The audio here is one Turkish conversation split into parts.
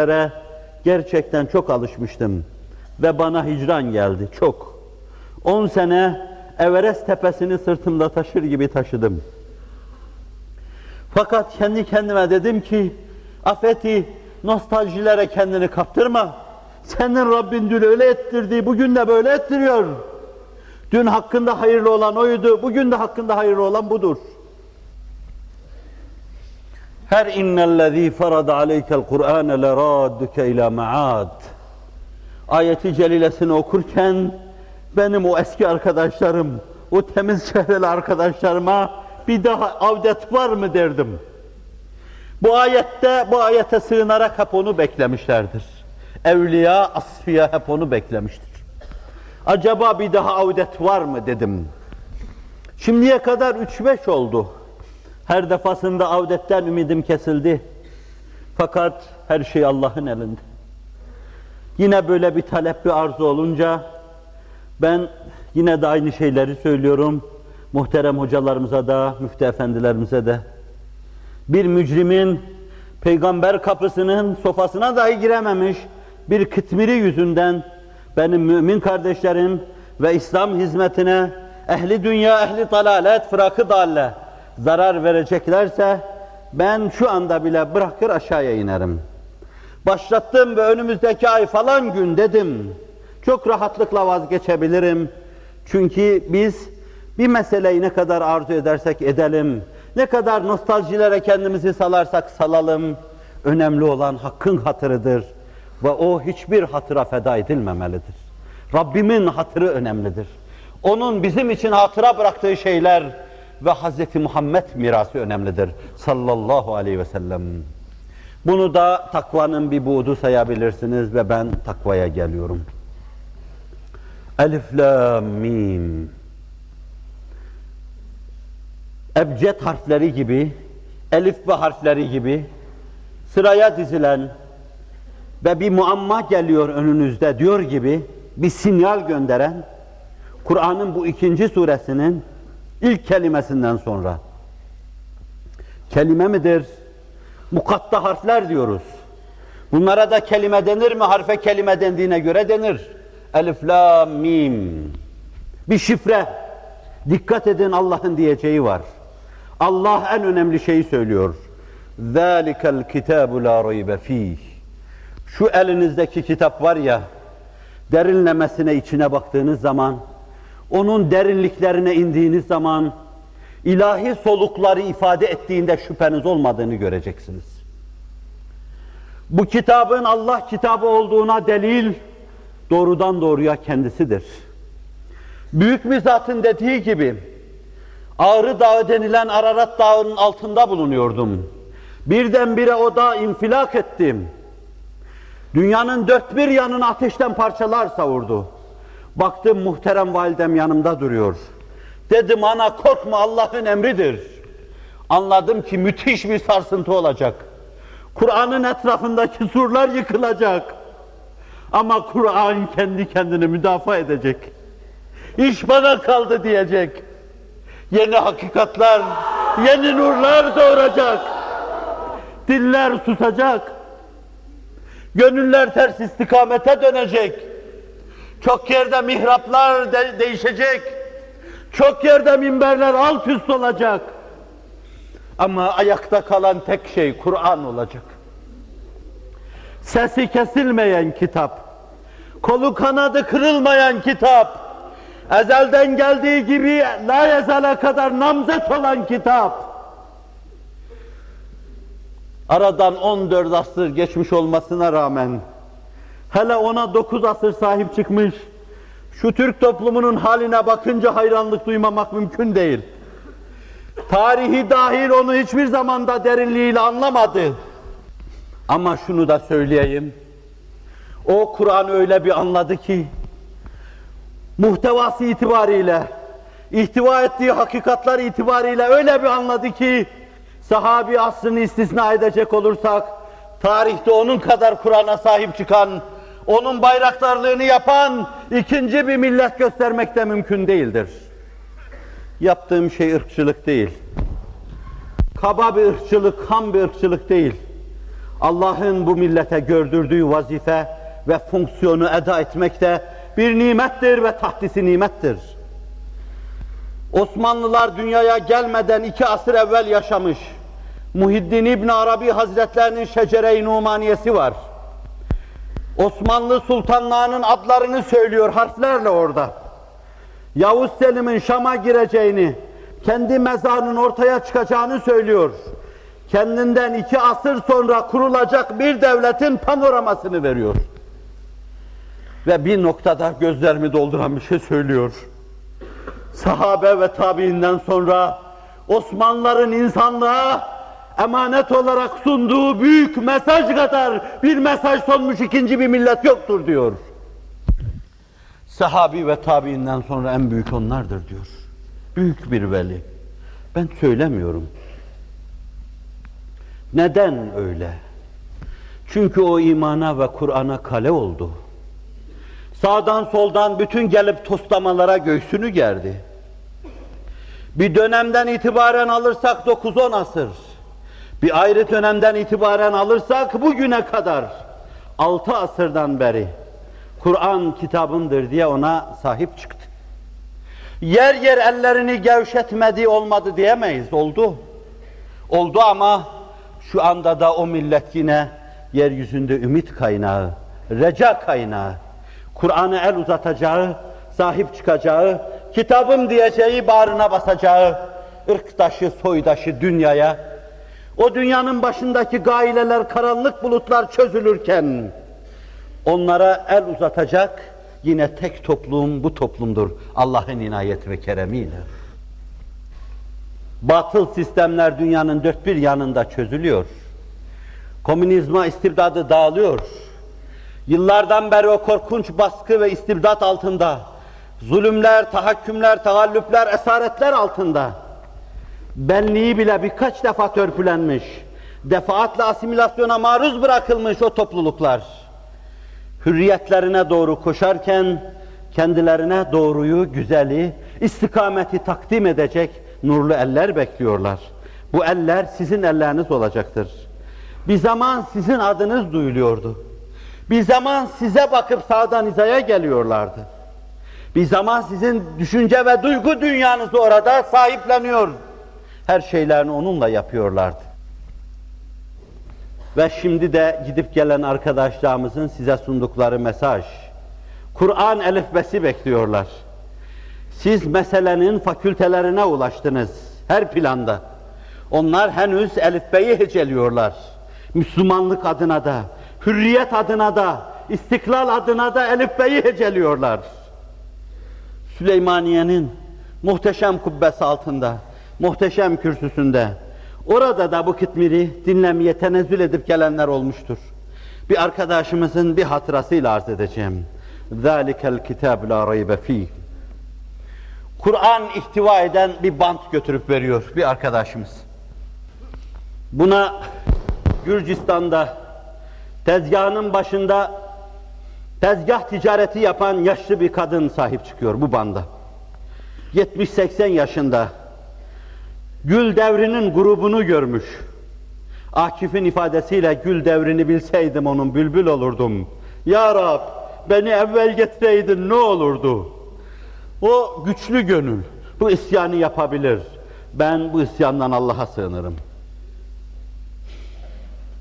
Eskiler'e gerçekten çok alışmıştım ve bana hicran geldi çok. 10 sene Everest tepesini sırtımda taşır gibi taşıdım. Fakat kendi kendime dedim ki Afeti nostaljilere kendini kaptırma. Senin Rabbin dün öyle ettirdi, bugün de böyle ettiriyor. Dün hakkında hayırlı olan oydu, bugün de hakkında hayırlı olan budur. Her innellezî farada aleykel Kur'âne lerâdduke ilâ me'âd. Ayeti celilesini okurken benim o eski arkadaşlarım, o temiz çehreli arkadaşlarıma bir daha avdet var mı derdim. Bu ayette, bu ayete sığınarak hep onu beklemişlerdir. Evliya, asfiya hep onu beklemiştir. Acaba bir daha avdet var mı dedim. Şimdiye kadar 3-5 oldu. Her defasında avdetten ümidim kesildi. Fakat her şey Allah'ın elinde. Yine böyle bir talep, bir arzu olunca ben yine de aynı şeyleri söylüyorum. Muhterem hocalarımıza da, müftü efendilerimize de. Bir mücrimin peygamber kapısının sofasına dahi girememiş bir kıtmiri yüzünden benim mümin kardeşlerim ve İslam hizmetine ehli dünya, ehli dalalet, fırakı dalle zarar vereceklerse ben şu anda bile bırakır aşağıya inerim. Başlattım ve önümüzdeki ay falan gün dedim. Çok rahatlıkla vazgeçebilirim. Çünkü biz bir meseleyi ne kadar arzu edersek edelim, ne kadar nostaljilere kendimizi salarsak salalım, önemli olan hakkın hatırıdır ve o hiçbir hatıra feda edilmemelidir. Rabbimin hatırı önemlidir. Onun bizim için hatıra bıraktığı şeyler ve Hz. Muhammed mirası önemlidir sallallahu aleyhi ve sellem. Bunu da takvanın bir buğdu sayabilirsiniz ve ben takvaya geliyorum. Elif, la, mim. Ebced harfleri gibi, elif ve harfleri gibi sıraya dizilen ve bir muamma geliyor önünüzde diyor gibi bir sinyal gönderen Kur'an'ın bu ikinci suresinin ilk kelimesinden sonra kelime midir? Mukatta harfler diyoruz. Bunlara da kelime denir mi? Harfe kelime dendiğine göre denir. Elif, la, mim. Bir şifre. Dikkat edin Allah'ın diyeceği var. Allah en önemli şeyi söylüyor. ذَٰلِكَ الْكِتَابُ لَا رَيْبَ ف۪يهِ Şu elinizdeki kitap var ya, derinlemesine içine baktığınız zaman, onun derinliklerine indiğiniz zaman, ilahi solukları ifade ettiğinde şüpheniz olmadığını göreceksiniz. Bu kitabın Allah kitabı olduğuna delil, doğrudan doğruya kendisidir. Büyük bir zatın dediği gibi, Ağrı Dağı denilen Ararat Dağı'nın altında bulunuyordum. Birdenbire o dağ infilak ettim. Dünyanın dört bir yanını ateşten parçalar savurdu. Baktım muhterem validem yanımda duruyor. Dedim ana korkma Allah'ın emridir. Anladım ki müthiş bir sarsıntı olacak. Kur'an'ın etrafındaki surlar yıkılacak. Ama Kur'an kendi kendini müdafaa edecek. İş bana kaldı diyecek. Yeni hakikatler, yeni nurlar doğuracak. Diller susacak. Gönüller ters istikamete dönecek. Çok yerde mihraplar de değişecek. Çok yerde minberler alt üst olacak. Ama ayakta kalan tek şey Kur'an olacak. Sesi kesilmeyen kitap. Kolu kanadı kırılmayan kitap. Ezelden geldiği gibi la yazala kadar namzet olan kitap. Aradan 14 asır geçmiş olmasına rağmen hele ona 9 asır sahip çıkmış şu Türk toplumunun haline bakınca hayranlık duymamak mümkün değil. Tarihi dahil onu hiçbir zamanda derinliğiyle anlamadı. Ama şunu da söyleyeyim. O Kur'an öyle bir anladı ki muhtevası itibariyle, ihtiva ettiği hakikatlar itibariyle öyle bir anladı ki, sahabi asrını istisna edecek olursak, tarihte onun kadar Kur'an'a sahip çıkan, onun bayraktarlığını yapan ikinci bir millet göstermek de mümkün değildir. Yaptığım şey ırkçılık değil. Kaba bir ırkçılık, ham bir ırkçılık değil. Allah'ın bu millete gördürdüğü vazife ve fonksiyonu eda etmekte bir nimettir ve tahdisi nimettir. Osmanlılar dünyaya gelmeden iki asır evvel yaşamış. Muhiddin İbn Arabi Hazretlerinin Şecere-i Numaniyesi var. Osmanlı sultanlarının adlarını söylüyor harflerle orada. Yavuz Selim'in Şam'a gireceğini, kendi mezarının ortaya çıkacağını söylüyor. Kendinden iki asır sonra kurulacak bir devletin panoramasını veriyor. Ve bir noktada gözlerimi dolduran bir şey söylüyor. Sahabe ve tabiinden sonra Osmanlıların insanlığa emanet olarak sunduğu büyük mesaj kadar bir mesaj sunmuş ikinci bir millet yoktur diyor. Sahabi ve tabiinden sonra en büyük onlardır diyor. Büyük bir veli. Ben söylemiyorum. Neden öyle? Çünkü o imana ve Kur'an'a kale oldu. Sağdan soldan bütün gelip toslamalara göğsünü gerdi. Bir dönemden itibaren alırsak 9-10 asır, bir ayrı dönemden itibaren alırsak bugüne kadar 6 asırdan beri Kur'an kitabındır diye ona sahip çıktı. Yer yer ellerini gevşetmedi olmadı diyemeyiz. Oldu. Oldu ama şu anda da o millet yine yeryüzünde ümit kaynağı, reca kaynağı, Kur'an'ı el uzatacağı, sahip çıkacağı, kitabım diyeceği bağrına basacağı, ırktaşı, soydaşı dünyaya, o dünyanın başındaki gaileler, karanlık bulutlar çözülürken, onlara el uzatacak yine tek toplum bu toplumdur. Allah'ın inayet ve keremiyle. Batıl sistemler dünyanın dört bir yanında çözülüyor. Komünizma istibdadı dağılıyor. Yıllardan beri o korkunç baskı ve istibdat altında, zulümler, tahakkümler, tagallüpler, esaretler altında, benliği bile birkaç defa törpülenmiş, defaatle asimilasyona maruz bırakılmış o topluluklar, hürriyetlerine doğru koşarken, kendilerine doğruyu, güzeli, istikameti takdim edecek nurlu eller bekliyorlar. Bu eller sizin elleriniz olacaktır. Bir zaman sizin adınız duyuluyordu. Bir zaman size bakıp sağdan hizaya geliyorlardı. Bir zaman sizin düşünce ve duygu dünyanızı orada sahipleniyor. Her şeylerini onunla yapıyorlardı. Ve şimdi de gidip gelen arkadaşlarımızın size sundukları mesaj. Kur'an elifbesi bekliyorlar. Siz meselenin fakültelerine ulaştınız her planda. Onlar henüz elifbeyi heceliyorlar. Müslümanlık adına da, hürriyet adına da, istiklal adına da elifbeyi heceliyorlar. Süleymaniye'nin muhteşem kubbesi altında, muhteşem kürsüsünde, orada da bu kitmiri dinlemeye tenezzül edip gelenler olmuştur. Bir arkadaşımızın bir hatırasıyla arz edeceğim. ذَٰلِكَ الْكِتَابُ لَا رَيْبَ ف۪يهِ Kur'an ihtiva eden bir bant götürüp veriyor bir arkadaşımız. Buna Gürcistan'da tezgahının başında tezgah ticareti yapan yaşlı bir kadın sahip çıkıyor bu banda. 70-80 yaşında. Gül devrinin grubunu görmüş. Akif'in ifadesiyle gül devrini bilseydim onun bülbül olurdum. Ya Rab beni evvel getireydin ne olurdu? O güçlü gönül bu isyanı yapabilir. Ben bu isyandan Allah'a sığınırım.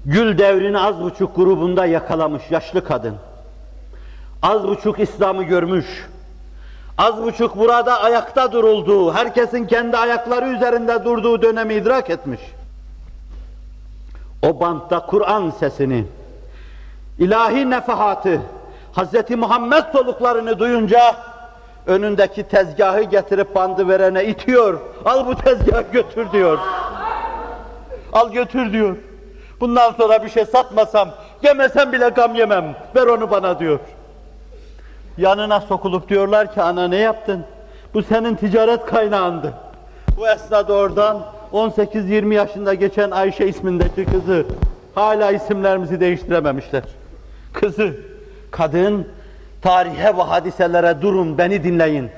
Gül devrini az buçuk grubunda yakalamış yaşlı kadın. Az buçuk İslam'ı görmüş. Az buçuk burada ayakta durulduğu, herkesin kendi ayakları üzerinde durduğu dönemi idrak etmiş. O bantta Kur'an sesini, ilahi nefahatı, Hz. Muhammed soluklarını duyunca önündeki tezgahı getirip bandı verene itiyor. Al bu tezgahı götür diyor. Al götür diyor. Bundan sonra bir şey satmasam, yemesem bile gam yemem. Ver onu bana diyor. Yanına sokulup diyorlar ki ana ne yaptın? Bu senin ticaret kaynağındı. Bu esnada oradan 18-20 yaşında geçen Ayşe ismindeki kızı hala isimlerimizi değiştirememişler. Kızı, kadın tarihe ve hadiselere durun beni dinleyin.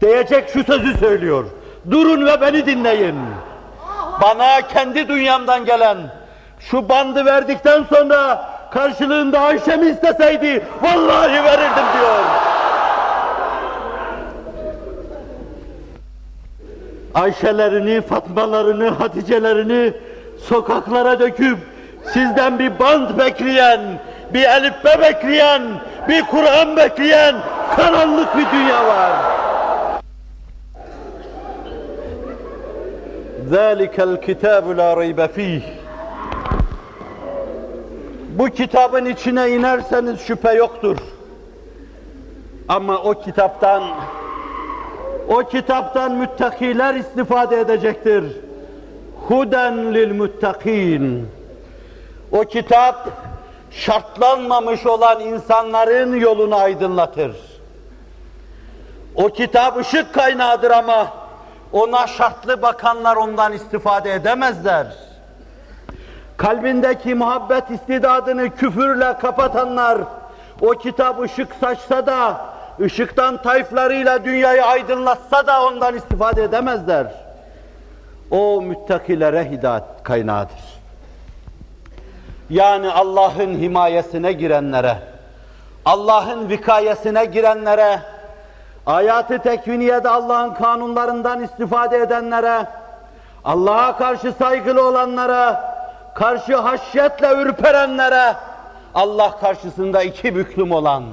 Diyecek şu sözü söylüyor. Durun ve beni dinleyin. Bana kendi dünyamdan gelen şu bandı verdikten sonra karşılığında Ayşe'mi isteseydi vallahi verirdim diyor. Ayşelerini, Fatmalarını, Haticelerini sokaklara döküp sizden bir band bekleyen, bir elifbe bekleyen, bir Kur'an bekleyen karanlık bir dünya var. ذَٰلِكَ الْكِتَابُ لَا رَيْبَ ف۪يهِ bu kitabın içine inerseniz şüphe yoktur. Ama o kitaptan o kitaptan müttakiler istifade edecektir. Huden lil muttakin. O kitap şartlanmamış olan insanların yolunu aydınlatır. O kitap ışık kaynağıdır ama ona şartlı bakanlar ondan istifade edemezler. Kalbindeki muhabbet istidadını küfürle kapatanlar o kitap ışık saçsa da ışıktan tayflarıyla dünyayı aydınlatsa da ondan istifade edemezler. O müttakilere hidayet kaynağıdır. Yani Allah'ın himayesine girenlere, Allah'ın vikayesine girenlere, ayatı tekviniyede Allah'ın kanunlarından istifade edenlere, Allah'a karşı saygılı olanlara, karşı haşyetle ürperenlere, Allah karşısında iki büklüm olan,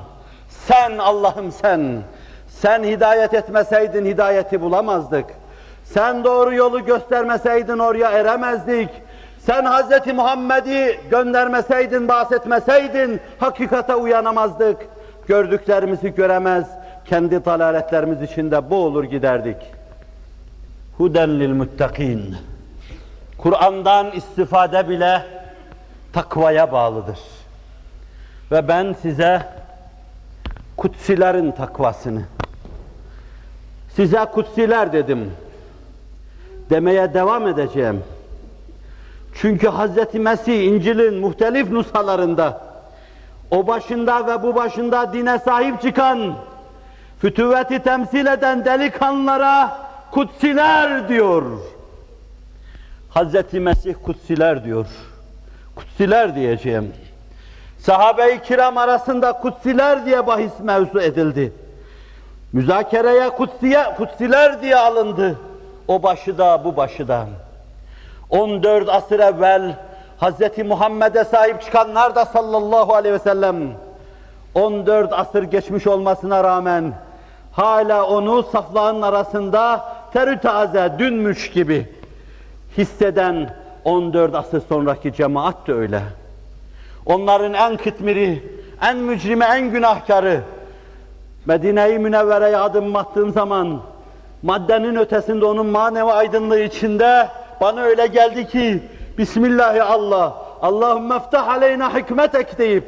sen Allah'ım sen, sen hidayet etmeseydin hidayeti bulamazdık. Sen doğru yolu göstermeseydin oraya eremezdik. Sen Hz. Muhammed'i göndermeseydin, bahsetmeseydin hakikate uyanamazdık. Gördüklerimizi göremez, kendi dalaletlerimiz içinde boğulur giderdik. Huden lil muttakin. Kur'an'dan istifade bile takvaya bağlıdır. Ve ben size kutsilerin takvasını, size kutsiler dedim, demeye devam edeceğim. Çünkü Hz. Mesih İncil'in muhtelif nushalarında, o başında ve bu başında dine sahip çıkan, fütüvveti temsil eden delikanlara kutsiler diyor. Hz. Mesih kutsiler diyor. Kutsiler diyeceğim. Sahabe-i kiram arasında kutsiler diye bahis mevzu edildi. Müzakereye kutsiye, kutsiler diye alındı. O başı da bu başı da. 14 asır evvel Hz. Muhammed'e sahip çıkanlar da sallallahu aleyhi ve sellem 14 asır geçmiş olmasına rağmen hala onu saflağın arasında terü taze dünmüş gibi hisseden 14 asır sonraki cemaat de öyle. Onların en kıtmiri, en mücrimi, en günahkarı Medine-i Münevvere'ye adım attığım zaman maddenin ötesinde onun manevi aydınlığı içinde bana öyle geldi ki Bismillahi Allah, Allahümme ftah aleyna hikmetek deyip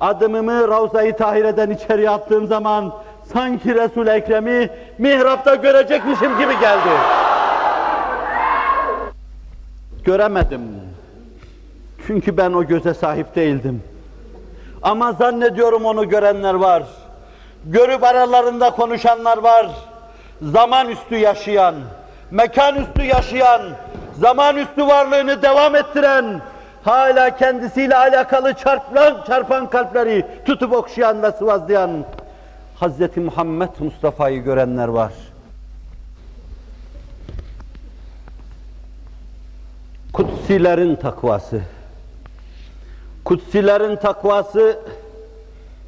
adımımı Ravza-i Tahire'den içeri attığım zaman sanki Resul-i Ekrem'i mihrapta görecekmişim gibi geldi. Göremedim. Çünkü ben o göze sahip değildim. Ama zannediyorum onu görenler var. Görüp aralarında konuşanlar var. Zaman üstü yaşayan, mekan üstü yaşayan, zaman üstü varlığını devam ettiren, hala kendisiyle alakalı çarpan, çarpan kalpleri tutup okşayan ve sıvazlayan Hz. Muhammed Mustafa'yı görenler var. Kutsilerin takvası. Kutsilerin takvası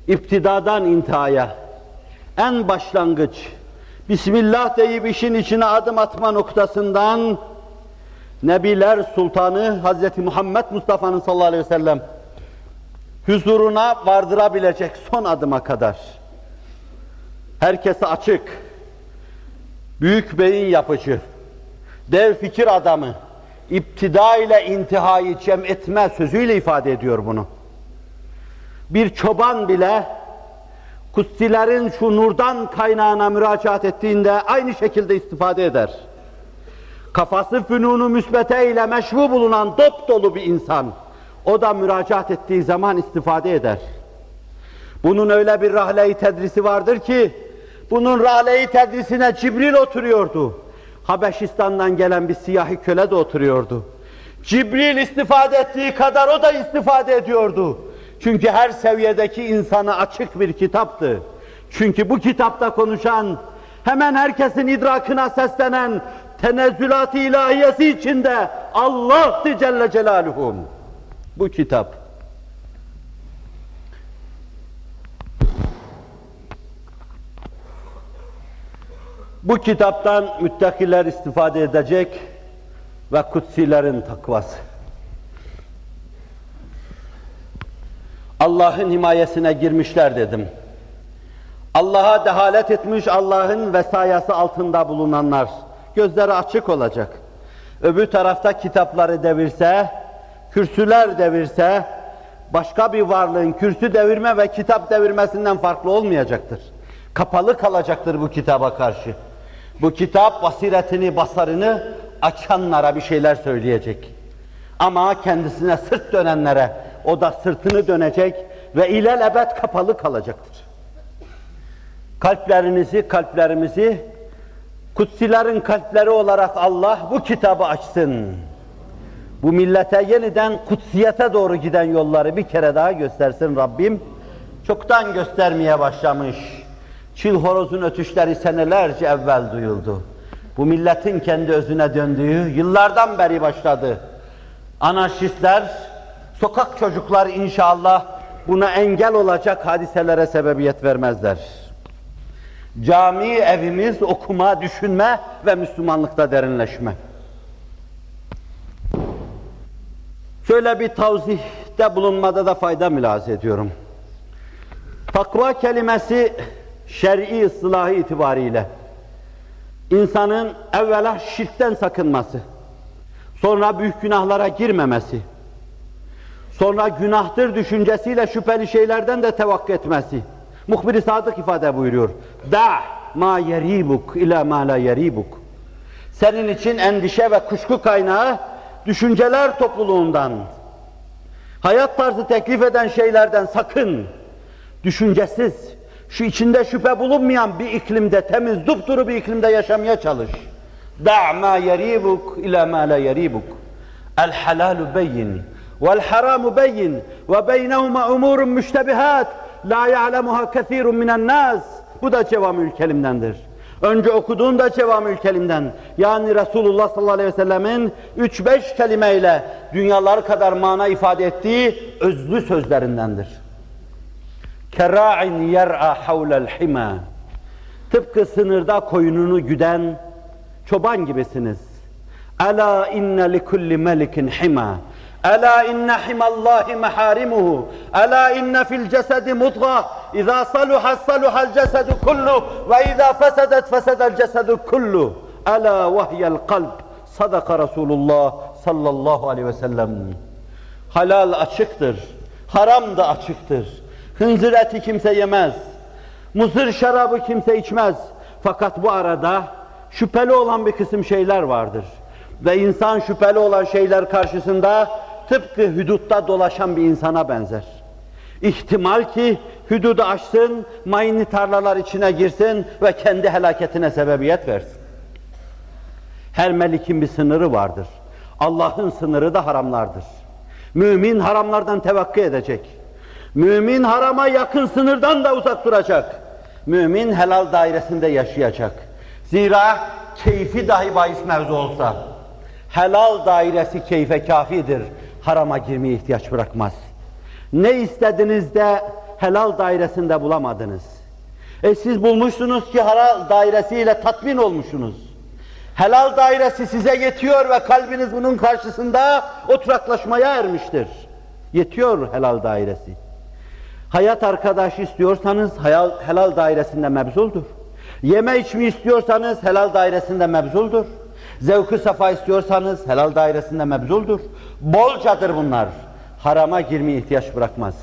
iptidadan intihaya, en başlangıç, Bismillah deyip işin içine adım atma noktasından Nebiler Sultanı Hz. Muhammed Mustafa'nın sallallahu aleyhi ve sellem huzuruna vardırabilecek son adıma kadar. Herkese açık, büyük beyin yapıcı, dev fikir adamı, iptida ile intihayı cem etme sözüyle ifade ediyor bunu. Bir çoban bile kutsilerin şu nurdan kaynağına müracaat ettiğinde aynı şekilde istifade eder. Kafası fünunu müsbete ile meşru bulunan dop dolu bir insan, o da müracaat ettiği zaman istifade eder. Bunun öyle bir rahle-i tedrisi vardır ki, bunun rahle-i tedrisine Cibril oturuyordu. Habeşistan'dan gelen bir siyahi köle de oturuyordu. Cibril istifade ettiği kadar o da istifade ediyordu. Çünkü her seviyedeki insana açık bir kitaptı. Çünkü bu kitapta konuşan, hemen herkesin idrakına seslenen tenezzülat-ı ilahiyesi içinde Allah'tı Celle Celaluhu. Bu kitap. Bu kitaptan müttakiler istifade edecek ve kutsilerin takvası. Allah'ın himayesine girmişler dedim. Allah'a dehalet etmiş Allah'ın vesayası altında bulunanlar gözleri açık olacak. Öbür tarafta kitapları devirse, kürsüler devirse, başka bir varlığın kürsü devirme ve kitap devirmesinden farklı olmayacaktır. Kapalı kalacaktır bu kitaba karşı. Bu kitap basiretini, basarını açanlara bir şeyler söyleyecek. Ama kendisine sırt dönenlere o da sırtını dönecek ve ilelebet kapalı kalacaktır. Kalplerinizi, kalplerimizi kutsilerin kalpleri olarak Allah bu kitabı açsın. Bu millete yeniden kutsiyete doğru giden yolları bir kere daha göstersin Rabbim. Çoktan göstermeye başlamış. Çil horozun ötüşleri senelerce evvel duyuldu. Bu milletin kendi özüne döndüğü yıllardan beri başladı. Anarşistler, sokak çocuklar inşallah buna engel olacak hadiselere sebebiyet vermezler. Cami evimiz okuma, düşünme ve Müslümanlıkta derinleşme. Şöyle bir tavzihte bulunmada da fayda mülahaza ediyorum. Takva kelimesi şer'i ıslahı itibariyle insanın evvela şirkten sakınması, sonra büyük günahlara girmemesi, sonra günahtır düşüncesiyle şüpheli şeylerden de tevakkü etmesi. Muhbir-i Sadık ifade buyuruyor. Da ma yeribuk ila ma la yeribuk. Senin için endişe ve kuşku kaynağı düşünceler topluluğundan, hayat tarzı teklif eden şeylerden sakın, düşüncesiz, şu içinde şüphe bulunmayan bir iklimde, temiz, dupduru bir iklimde yaşamaya çalış. İla ma la yeribuk. El halalu beyin vel haramu beyin ve beynehuma umurun müştebihat la ya'lemuha kesirun minen nas. Bu da cevamül kelimdendir. Önce okuduğum da cevamül kelimden. Yani Resulullah sallallahu aleyhi ve sellemin 3-5 kelimeyle dünyalar kadar mana ifade ettiği özlü sözlerindendir. Kera'in yer'a havlel hima. Tıpkı sınırda koyununu güden çoban gibisiniz. Ela inne li kulli melikin hima. Ela inne himallahi maharimuhu. Ela inne fil cesedi mudga. İza saluha saluhal cesedu kullu ve iza fesedet fesedel cesedu kullu. Ela vahyel kalb. Sadaka Resulullah sallallahu aleyhi ve sellem. Halal açıktır. Haram da açıktır. Hınzır eti kimse yemez. Muzır şarabı kimse içmez. Fakat bu arada şüpheli olan bir kısım şeyler vardır. Ve insan şüpheli olan şeyler karşısında tıpkı hüdutta dolaşan bir insana benzer. İhtimal ki hüdudu aşsın, mayını tarlalar içine girsin ve kendi helaketine sebebiyet versin. Her melikin bir sınırı vardır. Allah'ın sınırı da haramlardır. Mümin haramlardan tevakkı edecek. Mümin harama yakın sınırdan da uzak duracak. Mümin helal dairesinde yaşayacak. Zira keyfi dahi bahis mevzu olsa, helal dairesi keyfe kafidir. Harama girmeye ihtiyaç bırakmaz. Ne istediniz de helal dairesinde bulamadınız. E siz bulmuşsunuz ki helal dairesiyle tatmin olmuşsunuz. Helal dairesi size yetiyor ve kalbiniz bunun karşısında oturaklaşmaya ermiştir. Yetiyor helal dairesi. Hayat arkadaşı istiyorsanız helal, helal dairesinde mebzuldur. Yeme içme istiyorsanız helal dairesinde mebzuldur. Zevkü safa istiyorsanız helal dairesinde mebzuldur. Bolcadır bunlar. Harama girmeye ihtiyaç bırakmaz.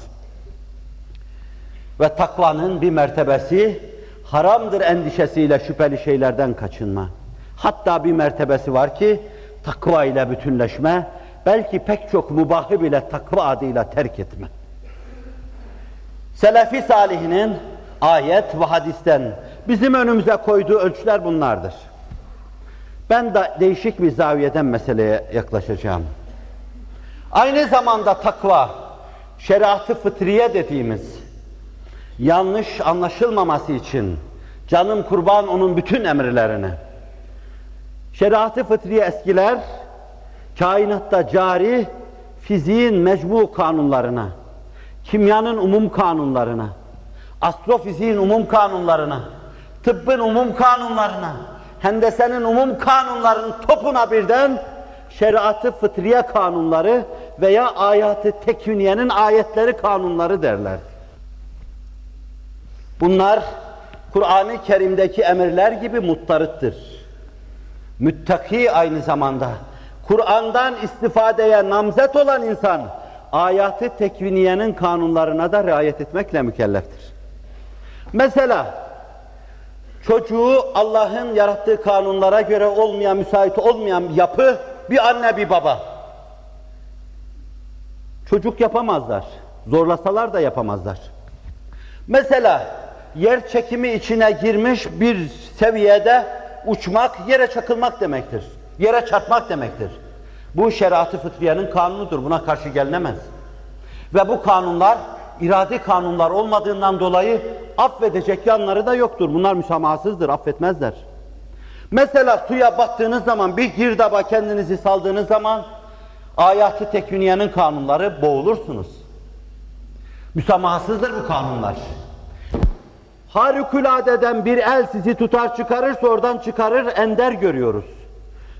Ve takvanın bir mertebesi haramdır endişesiyle şüpheli şeylerden kaçınma. Hatta bir mertebesi var ki takva ile bütünleşme, belki pek çok mubahı bile takva adıyla terk etme. Selefi salihinin ayet ve hadisten bizim önümüze koyduğu ölçüler bunlardır. Ben de değişik bir zaviyeden meseleye yaklaşacağım. Aynı zamanda takva, şeriatı fıtriye dediğimiz, yanlış anlaşılmaması için canım kurban onun bütün emirlerine. Şeriatı fıtriye eskiler, kainatta cari, fiziğin mecbu kanunlarına, kimyanın umum kanunlarına, astrofiziğin umum kanunlarına, tıbbın umum kanunlarına, hendesenin umum kanunlarının topuna birden şeriatı fıtriye kanunları veya ayatı tekviniyenin ayetleri kanunları derler. Bunlar Kur'an-ı Kerim'deki emirler gibi muttarıttır. Müttaki aynı zamanda. Kur'an'dan istifadeye namzet olan insan, ayatı tekviniyenin kanunlarına da riayet etmekle mükelleftir. Mesela, çocuğu Allah'ın yarattığı kanunlara göre olmayan, müsait olmayan yapı, bir anne bir baba. Çocuk yapamazlar. Zorlasalar da yapamazlar. Mesela, yer çekimi içine girmiş bir seviyede uçmak, yere çakılmak demektir. Yere çarpmak demektir. Bu şeriat-ı fıtriyenin kanunudur. Buna karşı gelinemez. Ve bu kanunlar iradi kanunlar olmadığından dolayı affedecek yanları da yoktur. Bunlar müsamahasızdır, affetmezler. Mesela suya battığınız zaman, bir girdaba kendinizi saldığınız zaman ayatı tekviniyenin kanunları boğulursunuz. Müsamahasızdır bu kanunlar. Harikuladeden bir el sizi tutar çıkarırsa oradan çıkarır ender görüyoruz.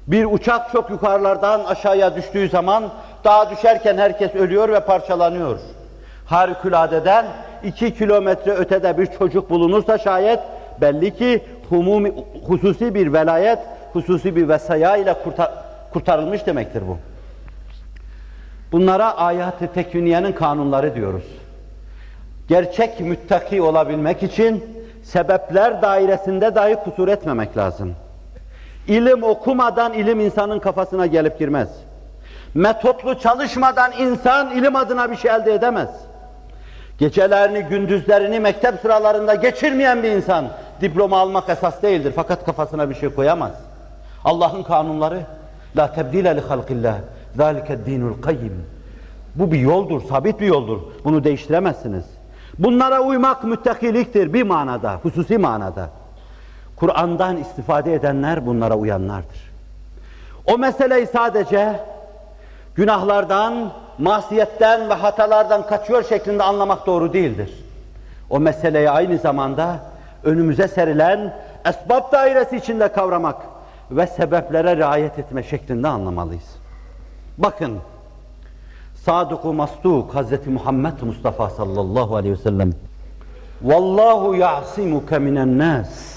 Bir uçak çok yukarılardan aşağıya düştüğü zaman daha düşerken herkes ölüyor ve parçalanıyor. Harikuladeden iki kilometre ötede bir çocuk bulunursa şayet belli ki humumi, hususi bir velayet, hususi bir vesaya ile kurtar, kurtarılmış demektir bu. Bunlara ayat-ı tekviniyenin kanunları diyoruz. Gerçek müttaki olabilmek için sebepler dairesinde dahi kusur etmemek lazım. İlim okumadan ilim insanın kafasına gelip girmez. Metotlu çalışmadan insan ilim adına bir şey elde edemez. Gecelerini, gündüzlerini mektep sıralarında geçirmeyen bir insan diploma almak esas değildir fakat kafasına bir şey koyamaz. Allah'ın kanunları la tebdile li halqillah zalike dinul kayyim. Bu bir yoldur, sabit bir yoldur. Bunu değiştiremezsiniz. Bunlara uymak müttakiliktir bir manada, hususi manada. Kur'an'dan istifade edenler bunlara uyanlardır. O meseleyi sadece günahlardan, masiyetten ve hatalardan kaçıyor şeklinde anlamak doğru değildir. O meseleyi aynı zamanda önümüze serilen esbab dairesi içinde kavramak ve sebeplere riayet etme şeklinde anlamalıyız. Bakın, Sadık-ı Masduk Hz. Muhammed Mustafa sallallahu aleyhi ve sellem Vallahu ya'simuke minen nas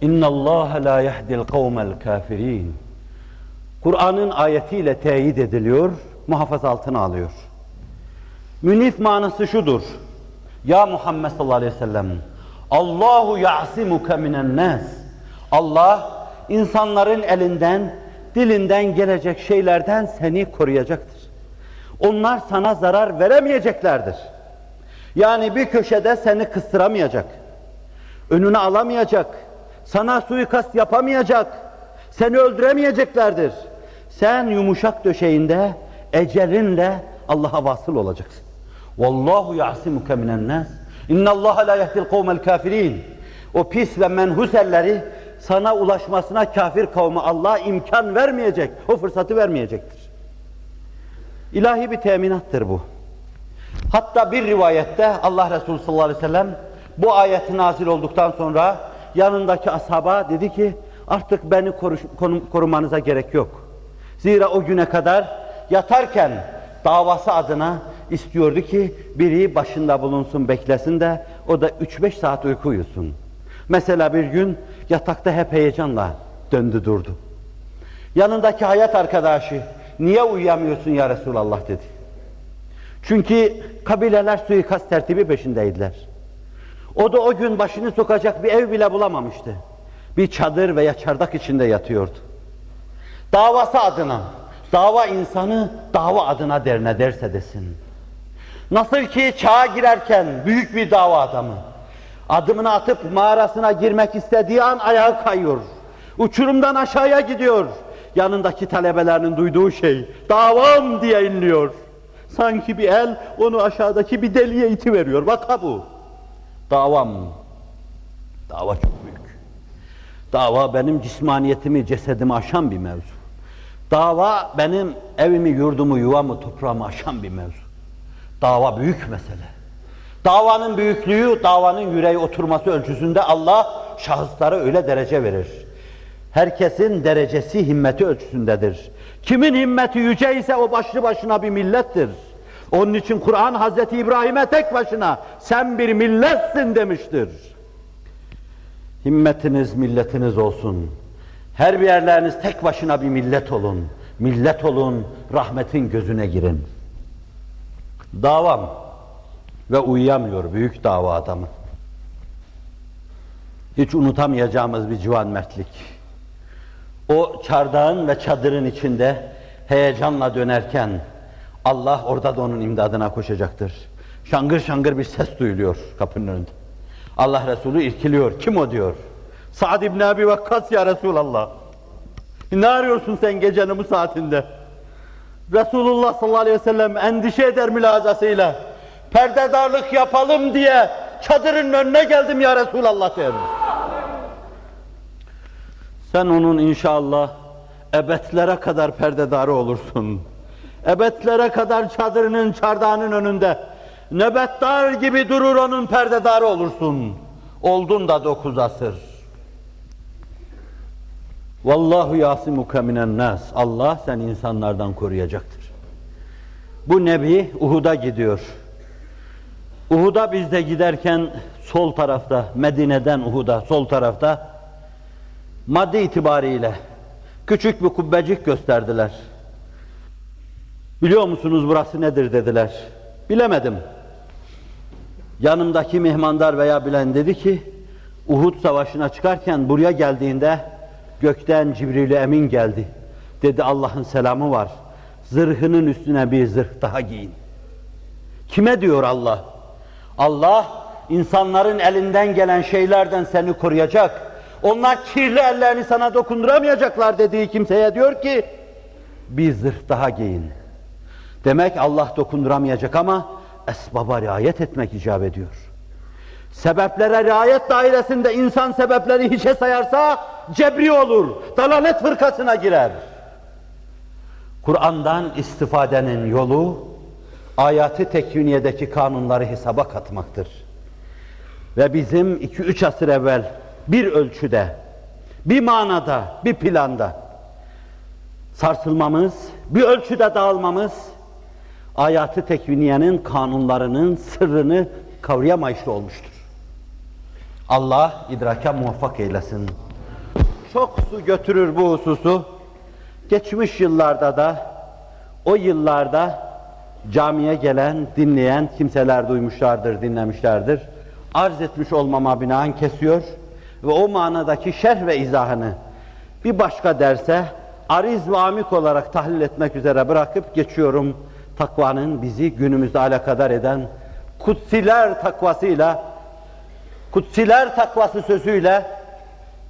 İnna Allah la yehdil kavmel kafirin Kur'an'ın ayetiyle teyit ediliyor, muhafaza altına alıyor. Münif manası şudur. Ya Muhammed sallallahu aleyhi ve sellem Allahu ya'simuke minen nas Allah insanların elinden, dilinden gelecek şeylerden seni koruyacaktır. Onlar sana zarar veremeyeceklerdir. Yani bir köşede seni kıstıramayacak, önüne alamayacak, sana suikast yapamayacak, seni öldüremeyeceklerdir. Sen yumuşak döşeğinde ecelinle Allah'a vasıl olacaksın. Vallahu ya'simuke minen nas. İnnallaha la yehdil kavmel kafirin. O pis ve menhus elleri sana ulaşmasına kafir kavmi Allah imkan vermeyecek, o fırsatı vermeyecektir. İlahi bir teminattır bu. Hatta bir rivayette Allah Resulü sallallahu aleyhi ve sellem bu ayeti nazil olduktan sonra yanındaki ashaba dedi ki artık beni koruş, korumanıza gerek yok. Zira o güne kadar yatarken davası adına istiyordu ki biri başında bulunsun beklesin de o da 3-5 saat uyku uyusun. Mesela bir gün yatakta hep heyecanla döndü durdu. Yanındaki hayat arkadaşı niye uyuyamıyorsun ya Resulallah dedi. Çünkü kabileler suikast tertibi peşindeydiler. O da o gün başını sokacak bir ev bile bulamamıştı. Bir çadır veya çardak içinde yatıyordu. Davası adına, dava insanı dava adına der ne derse desin. Nasıl ki çağa girerken büyük bir dava adamı, adımını atıp mağarasına girmek istediği an ayağı kayıyor. Uçurumdan aşağıya gidiyor. yanındaki talebelerinin duyduğu şey davam diye inliyor. Sanki bir el onu aşağıdaki bir deliye iti veriyor. Vaka bu. Davam. Dava çok büyük. Dava benim cismaniyetimi, cesedimi aşan bir mevzu. Dava benim evimi, yurdumu, yuvamı, toprağımı aşan bir mevzu. Dava büyük mesele. Davanın büyüklüğü, davanın yüreği oturması ölçüsünde Allah şahıslara öyle derece verir. Herkesin derecesi himmeti ölçüsündedir. Kimin himmeti yüce ise o başlı başına bir millettir. Onun için Kur'an Hazreti İbrahim'e tek başına sen bir milletsin demiştir. Himmetiniz milletiniz olsun. Her bir yerleriniz tek başına bir millet olun. Millet olun, rahmetin gözüne girin. Davam ve uyuyamıyor büyük dava adamı. Hiç unutamayacağımız bir civan mertlik. O çardağın ve çadırın içinde heyecanla dönerken Allah orada da onun imdadına koşacaktır. Şangır şangır bir ses duyuluyor kapının önünde. Allah Resulü irkiliyor. Kim o diyor. Sa'd ibn Abi Vakkas ya Resulallah. Ne arıyorsun sen gecenin bu saatinde? Resulullah sallallahu aleyhi ve sellem endişe eder mülazasıyla. Perdedarlık yapalım diye çadırın önüne geldim ya Resulallah der. Sen onun inşallah ebetlere kadar perdedarı olursun. Ebetlere kadar çadırının çardağının önünde nöbetdar gibi durur onun perdedarı olursun. Oldun da dokuz asır. Vallahu yasimuke minen nas. Allah sen insanlardan koruyacaktır. Bu nebi Uhud'a gidiyor. Uhud'a biz de giderken sol tarafta, Medine'den Uhud'a sol tarafta maddi itibariyle küçük bir kubbecik gösterdiler. Biliyor musunuz burası nedir dediler. Bilemedim. Yanımdaki mihmandar veya bilen dedi ki Uhud savaşına çıkarken buraya geldiğinde gökten Cibril Emin geldi. Dedi Allah'ın selamı var. Zırhının üstüne bir zırh daha giyin. Kime diyor Allah? Allah insanların elinden gelen şeylerden seni koruyacak. Onlar kirli ellerini sana dokunduramayacaklar dediği kimseye diyor ki bir zırh daha giyin. Demek Allah dokunduramayacak ama esbaba riayet etmek icap ediyor. Sebeplere riayet dairesinde insan sebepleri hiçe sayarsa cebri olur, dalalet fırkasına girer. Kur'an'dan istifadenin yolu ayatı tekviniyedeki kanunları hesaba katmaktır. Ve bizim iki üç asır evvel bir ölçüde, bir manada, bir planda sarsılmamız, bir ölçüde dağılmamız, ayatı tekviniyenin kanunlarının sırrını kavrayamayışlı olmuştur. Allah idraka muvaffak eylesin. Çok su götürür bu hususu. Geçmiş yıllarda da, o yıllarda camiye gelen, dinleyen kimseler duymuşlardır, dinlemişlerdir. Arz etmiş olmama binaen kesiyor ve o manadaki şerh ve izahını bir başka derse ariz ve amik olarak tahlil etmek üzere bırakıp geçiyorum. Takvanın bizi günümüzde alakadar eden kutsiler takvasıyla, kutsiler takvası sözüyle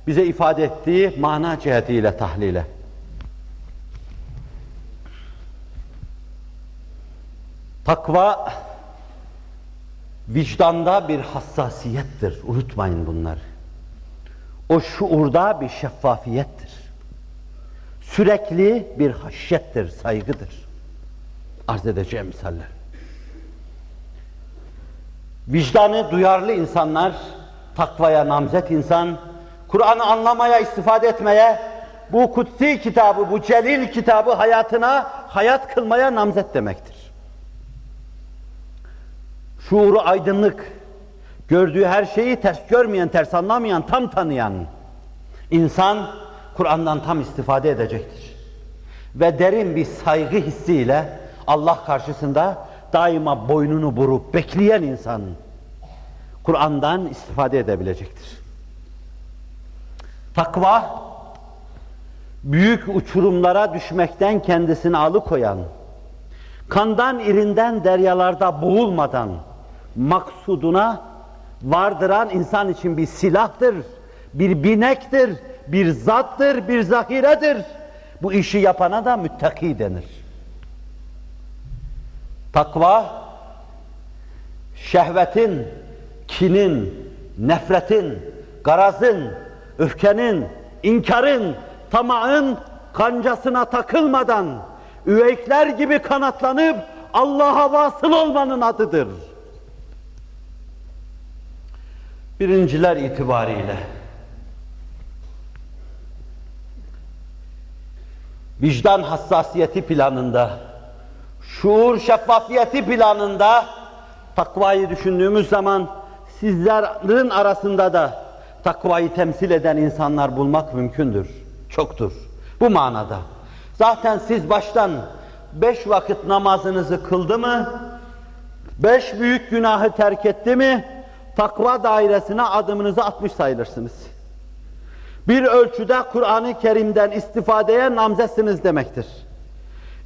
bize ifade ettiği mana cihetiyle tahlile. Takva vicdanda bir hassasiyettir. Unutmayın bunları. O şuurda bir şeffafiyettir. Sürekli bir haşyettir, saygıdır. Arz edeceğim misaller. Vicdanı duyarlı insanlar, takvaya namzet insan, Kur'an'ı anlamaya, istifade etmeye, bu kutsi kitabı, bu celil kitabı hayatına hayat kılmaya namzet demektir. Şuuru aydınlık, gördüğü her şeyi ters görmeyen, ters anlamayan, tam tanıyan insan Kur'an'dan tam istifade edecektir. Ve derin bir saygı hissiyle Allah karşısında daima boynunu burup bekleyen insan Kur'an'dan istifade edebilecektir. Takva büyük uçurumlara düşmekten kendisini alıkoyan, kandan irinden deryalarda boğulmadan maksuduna vardıran insan için bir silahtır, bir binektir, bir zattır, bir zahiredir. bu işi yapana da müttaki denir. Takva, şehvetin, kinin, nefretin, garazın, öfkenin, inkarın, tamağın kancasına takılmadan üveykler gibi kanatlanıp Allah'a vasıl olmanın adıdır. Birinciler itibariyle vicdan hassasiyeti planında, şuur şeffafiyeti planında takvayı düşündüğümüz zaman sizlerin arasında da takvayı temsil eden insanlar bulmak mümkündür. Çoktur. Bu manada. Zaten siz baştan beş vakit namazınızı kıldı mı, beş büyük günahı terk etti mi, takva dairesine adımınızı atmış sayılırsınız. Bir ölçüde Kur'an-ı Kerim'den istifadeye namzetsiniz demektir.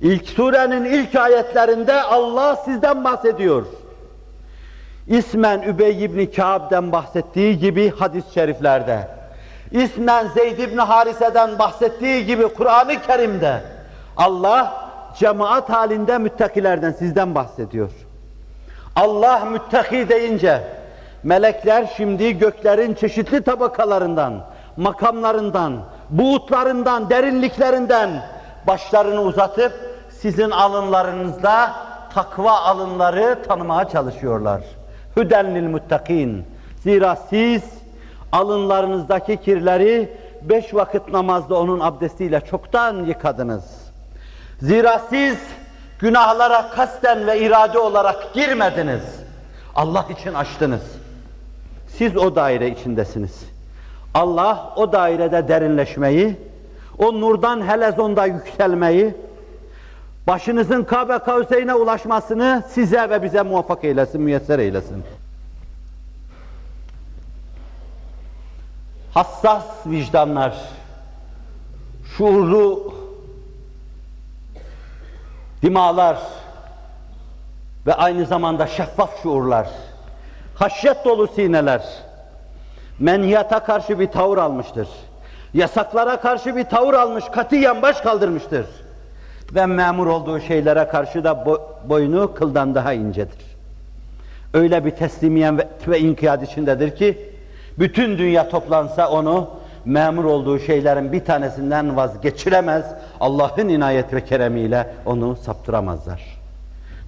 İlk surenin ilk ayetlerinde Allah sizden bahsediyor. İsmen Übey ibn Kâb'den bahsettiği gibi hadis-i şeriflerde, İsmen Zeyd ibn Harise'den bahsettiği gibi Kur'an-ı Kerim'de Allah cemaat halinde müttakilerden sizden bahsediyor. Allah müttaki deyince melekler şimdi göklerin çeşitli tabakalarından, makamlarından, buğutlarından, derinliklerinden başlarını uzatıp sizin alınlarınızda takva alınları tanımaya çalışıyorlar. Hüdenlil muttakin. Zira siz alınlarınızdaki kirleri beş vakit namazda onun abdestiyle çoktan yıkadınız. Zira siz günahlara kasten ve irade olarak girmediniz. Allah için açtınız. Siz o daire içindesiniz. Allah o dairede derinleşmeyi, o nurdan helezonda yükselmeyi, başınızın Kabe Kavseyn'e ulaşmasını size ve bize muvaffak eylesin, müyesser eylesin. Hassas vicdanlar, şuurlu dimalar ve aynı zamanda şeffaf şuurlar, haşyet dolu sineler, menhiyata karşı bir tavır almıştır. Yasaklara karşı bir tavır almış, katiyen baş kaldırmıştır. Ve memur olduğu şeylere karşı da boynu kıldan daha incedir. Öyle bir teslimiyen ve, ve inkiyat içindedir ki, bütün dünya toplansa onu memur olduğu şeylerin bir tanesinden vazgeçiremez. Allah'ın inayet ve keremiyle onu saptıramazlar.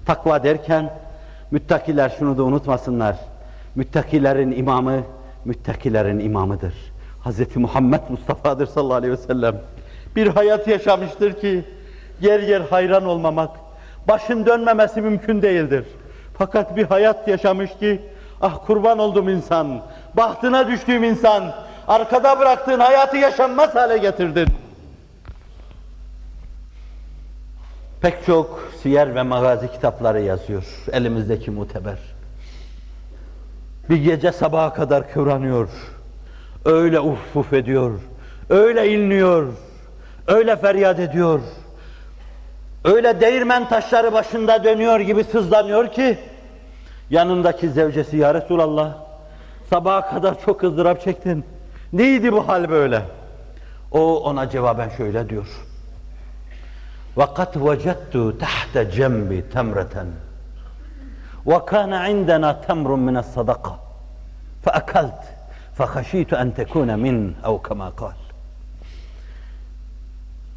Takva derken müttakiler şunu da unutmasınlar. Müttakilerin imamı müttakilerin imamıdır. Hz. Muhammed Mustafa'dır sallallahu aleyhi ve sellem. Bir hayat yaşamıştır ki yer yer hayran olmamak, başın dönmemesi mümkün değildir. Fakat bir hayat yaşamış ki ah kurban oldum insan, bahtına düştüğüm insan, arkada bıraktığın hayatı yaşanmaz hale getirdin. Pek çok siyer ve magazi kitapları yazıyor elimizdeki muteber. Bir gece sabaha kadar kıvranıyor. Öyle uf uf ediyor. Öyle inliyor. Öyle feryat ediyor. Öyle değirmen taşları başında dönüyor gibi sızlanıyor ki yanındaki zevcesi ya Resulallah sabaha kadar çok ızdırap çektin. Neydi bu hal böyle? O ona cevaben şöyle diyor. وَقَدْ وَجَدْتُ تَحْتَ جَنْبِ تَمْرَةً وكان عندنا تمر من الصدقة فأكلت فخشيت أن تكون من أو كما قال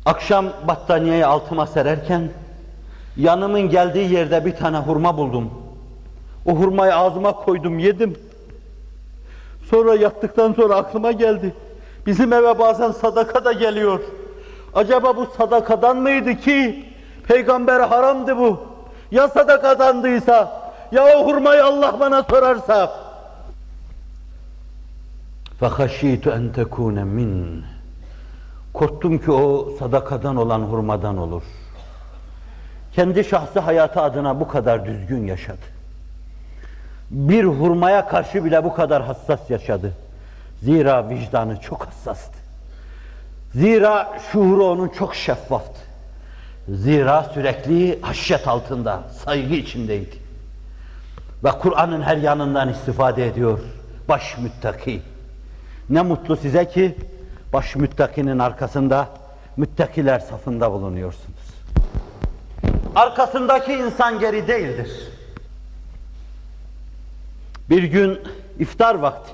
Akşam battaniyeyi altıma sererken yanımın geldiği yerde bir tane hurma buldum. O hurmayı ağzıma koydum, yedim. Sonra yattıktan sonra aklıma geldi. Bizim eve bazen sadaka da geliyor. Acaba bu sadakadan mıydı ki? Peygamber haramdı bu. Ya sadakadandıysa ya o hurmayı Allah bana sorarsa فَخَشِيتُ اَنْ تَكُونَ min. Korktum ki o sadakadan olan hurmadan olur. Kendi şahsı hayatı adına bu kadar düzgün yaşadı. Bir hurmaya karşı bile bu kadar hassas yaşadı. Zira vicdanı çok hassastı. Zira şuuru onun çok şeffaftı. Zira sürekli haşyet altında, saygı içindeydi. Ve Kur'an'ın her yanından istifade ediyor. Baş müttaki. Ne mutlu size ki baş müttakinin arkasında müttakiler safında bulunuyorsunuz. Arkasındaki insan geri değildir. Bir gün iftar vakti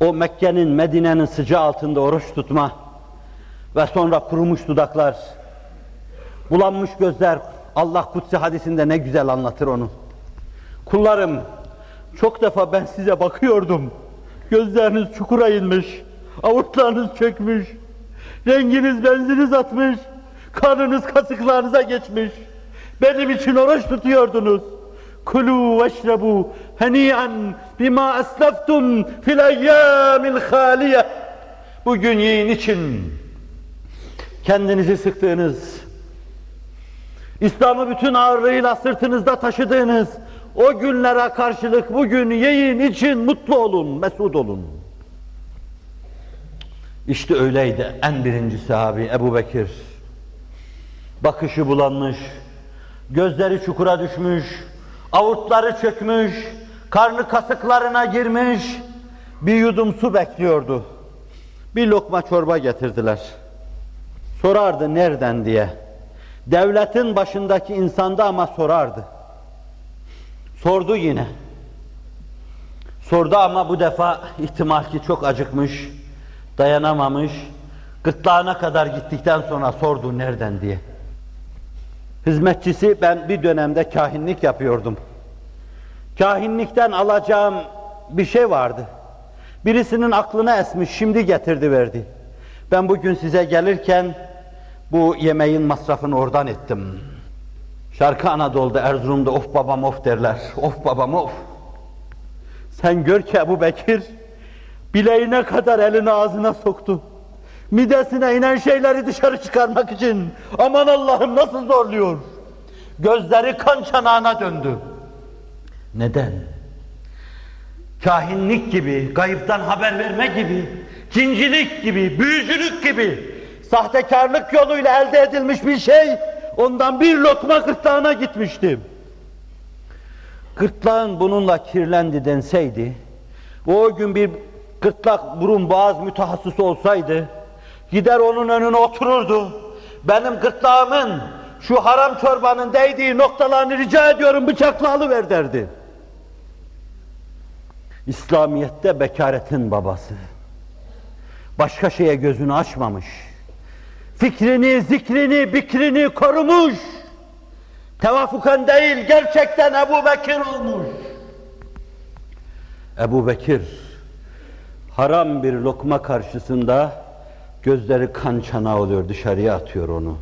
o Mekke'nin, Medine'nin sıcağı altında oruç tutma ve sonra kurumuş dudaklar, bulanmış gözler, Allah kutsi hadisinde ne güzel anlatır onu. Kullarım, çok defa ben size bakıyordum. Gözleriniz çukura inmiş, avurtlarınız çökmüş, renginiz benziniz atmış, karnınız kasıklarınıza geçmiş. Benim için oruç tutuyordunuz. Kulu veşrebu heniyen bima esleftum fil eyyamil haliye. Bugün yiyin için kendinizi sıktığınız, İslam'ı bütün ağırlığıyla sırtınızda taşıdığınız o günlere karşılık bugün yiyin için mutlu olun, mesut olun. İşte öyleydi en birinci sahabi Ebu Bekir. Bakışı bulanmış, gözleri çukura düşmüş, avurtları çökmüş, karnı kasıklarına girmiş, bir yudum su bekliyordu. Bir lokma çorba getirdiler. Sorardı nereden diye. Devletin başındaki insanda ama sorardı. Sordu yine. Sordu ama bu defa ihtimal ki çok acıkmış, dayanamamış, gırtlağına kadar gittikten sonra sordu nereden diye. Hizmetçisi ben bir dönemde kahinlik yapıyordum. Kahinlikten alacağım bir şey vardı. Birisinin aklına esmiş, şimdi getirdi verdi. Ben bugün size gelirken bu yemeğin masrafını oradan ettim. Şarkı Anadolu'da, Erzurum'da of babam of derler. Of babam of. Sen gör ki Ebu Bekir bileğine kadar elini ağzına soktu. Midesine inen şeyleri dışarı çıkarmak için aman Allah'ım nasıl zorluyor. Gözleri kan çanağına döndü. Neden? Kahinlik gibi, gayıptan haber verme gibi, cincilik gibi, büyücülük gibi, sahtekarlık yoluyla elde edilmiş bir şey, ondan bir lokma gırtlağına gitmişti. Gırtlağın bununla kirlendi denseydi, o gün bir gırtlak burun boğaz mütehassısı olsaydı, gider onun önüne otururdu, benim gırtlağımın şu haram çorbanın değdiği noktalarını rica ediyorum bıçakla alıver derdi. İslamiyet'te bekaretin babası. Başka şeye gözünü açmamış. Fikrini, zikrini, bikrini korumuş. Tevafuken değil, gerçekten Ebu Bekir olmuş. Ebu Bekir, haram bir lokma karşısında gözleri kan çanağı oluyor, dışarıya atıyor onu.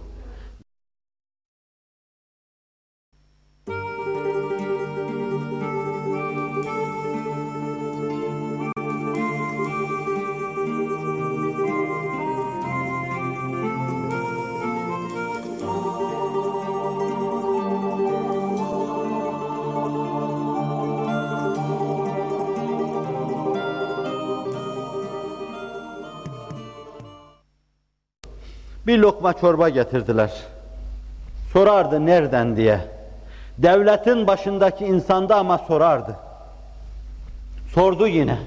Bir lokma çorba getirdiler. Sorardı nereden diye. Devletin başındaki insanda ama sorardı. Sordu yine.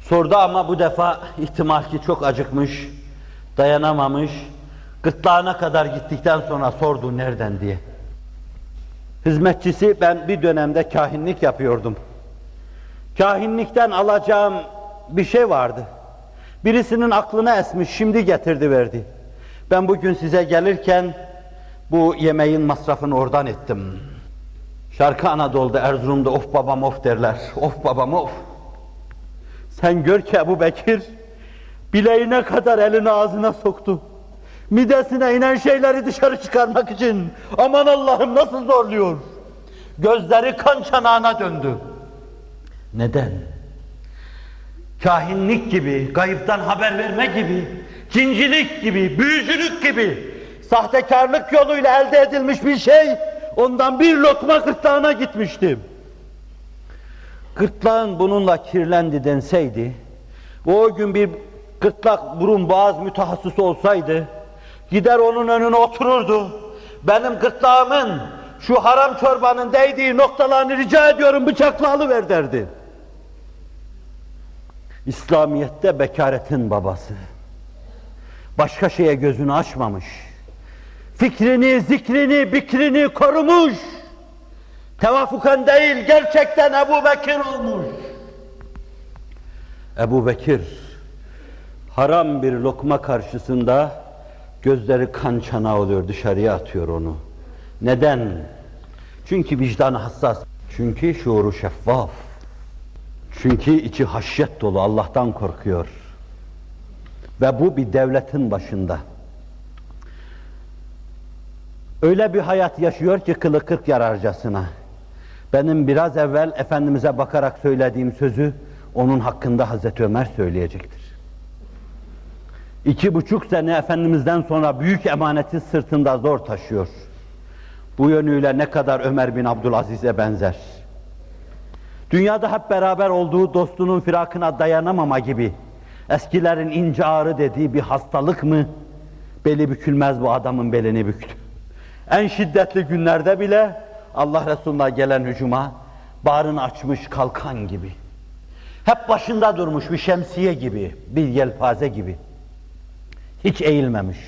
Sordu ama bu defa ihtimal ki çok acıkmış, dayanamamış, gırtlağına kadar gittikten sonra sordu nereden diye. Hizmetçisi ben bir dönemde kahinlik yapıyordum. Kahinlikten alacağım bir şey vardı. Birisinin aklına esmiş, şimdi getirdi verdi. Ben bugün size gelirken bu yemeğin masrafını oradan ettim. Şarkı Anadolu'da, Erzurum'da of babam of derler. Of babam of. Sen gör ki Ebu Bekir bileğine kadar elini ağzına soktu. Midesine inen şeyleri dışarı çıkarmak için aman Allah'ım nasıl zorluyor. Gözleri kan çanağına döndü. Neden? Kahinlik gibi, gayıptan haber verme gibi, cincilik gibi, büyücülük gibi, sahtekarlık yoluyla elde edilmiş bir şey, ondan bir lokma gırtlağına gitmişti. Gırtlağın bununla kirlendi denseydi, o gün bir gırtlak burun boğaz mütehassısı olsaydı, gider onun önüne otururdu, benim gırtlağımın şu haram çorbanın değdiği noktalarını rica ediyorum bıçakla alıver derdi. İslamiyet'te bekaretin babası. Başka şeye gözünü açmamış. Fikrini, zikrini, bikrini korumuş. Tevafuken değil, gerçekten Ebu Bekir olmuş. Ebu Bekir, haram bir lokma karşısında gözleri kan çanağı oluyor, dışarıya atıyor onu. Neden? Çünkü vicdanı hassas, çünkü şuuru şeffaf, çünkü içi haşyet dolu, Allah'tan korkuyor. Ve bu bir devletin başında. Öyle bir hayat yaşıyor ki kılı kırk yararcasına. Benim biraz evvel Efendimiz'e bakarak söylediğim sözü onun hakkında Hazreti Ömer söyleyecektir. İki buçuk sene Efendimiz'den sonra büyük emaneti sırtında zor taşıyor. Bu yönüyle ne kadar Ömer bin Abdülaziz'e benzer. Dünyada hep beraber olduğu dostunun firakına dayanamama gibi eskilerin ince ağrı dediği bir hastalık mı? Beli bükülmez bu adamın belini büktü. En şiddetli günlerde bile Allah Resulü'ne gelen hücuma bağrını açmış kalkan gibi. Hep başında durmuş bir şemsiye gibi, bir yelpaze gibi. Hiç eğilmemiş.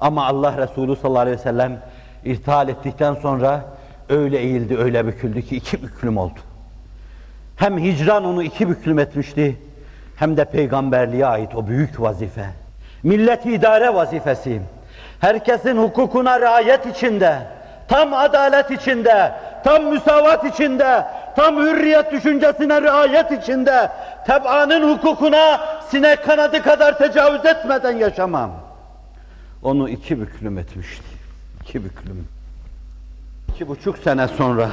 Ama Allah Resulü sallallahu aleyhi ve sellem irtihal ettikten sonra öyle eğildi, öyle büküldü ki iki büklüm oldu. Hem hicran onu iki büklüm etmişti, hem de peygamberliğe ait o büyük vazife. Milleti idare vazifesi. Herkesin hukukuna riayet içinde, tam adalet içinde, tam müsavat içinde, tam hürriyet düşüncesine riayet içinde, teb'anın hukukuna sinek kanadı kadar tecavüz etmeden yaşamam. Onu iki büklüm etmişti. İki büklüm. İki buçuk sene sonra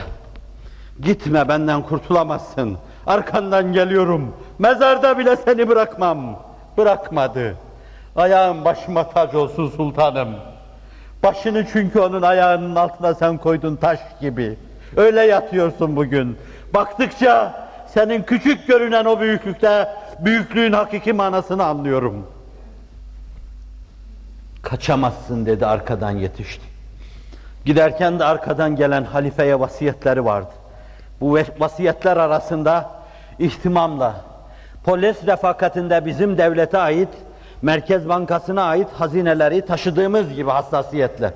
gitme benden kurtulamazsın. Arkandan geliyorum. Mezarda bile seni bırakmam. Bırakmadı. Ayağın başıma tac olsun sultanım. Başını çünkü onun ayağının altına sen koydun taş gibi. Öyle yatıyorsun bugün. Baktıkça senin küçük görünen o büyüklükte büyüklüğün hakiki manasını anlıyorum. Kaçamazsın dedi arkadan yetişti. Giderken de arkadan gelen halifeye vasiyetleri vardı. Bu vasiyetler arasında ihtimamla polis refakatinde bizim devlete ait Merkez Bankası'na ait hazineleri taşıdığımız gibi hassasiyetle.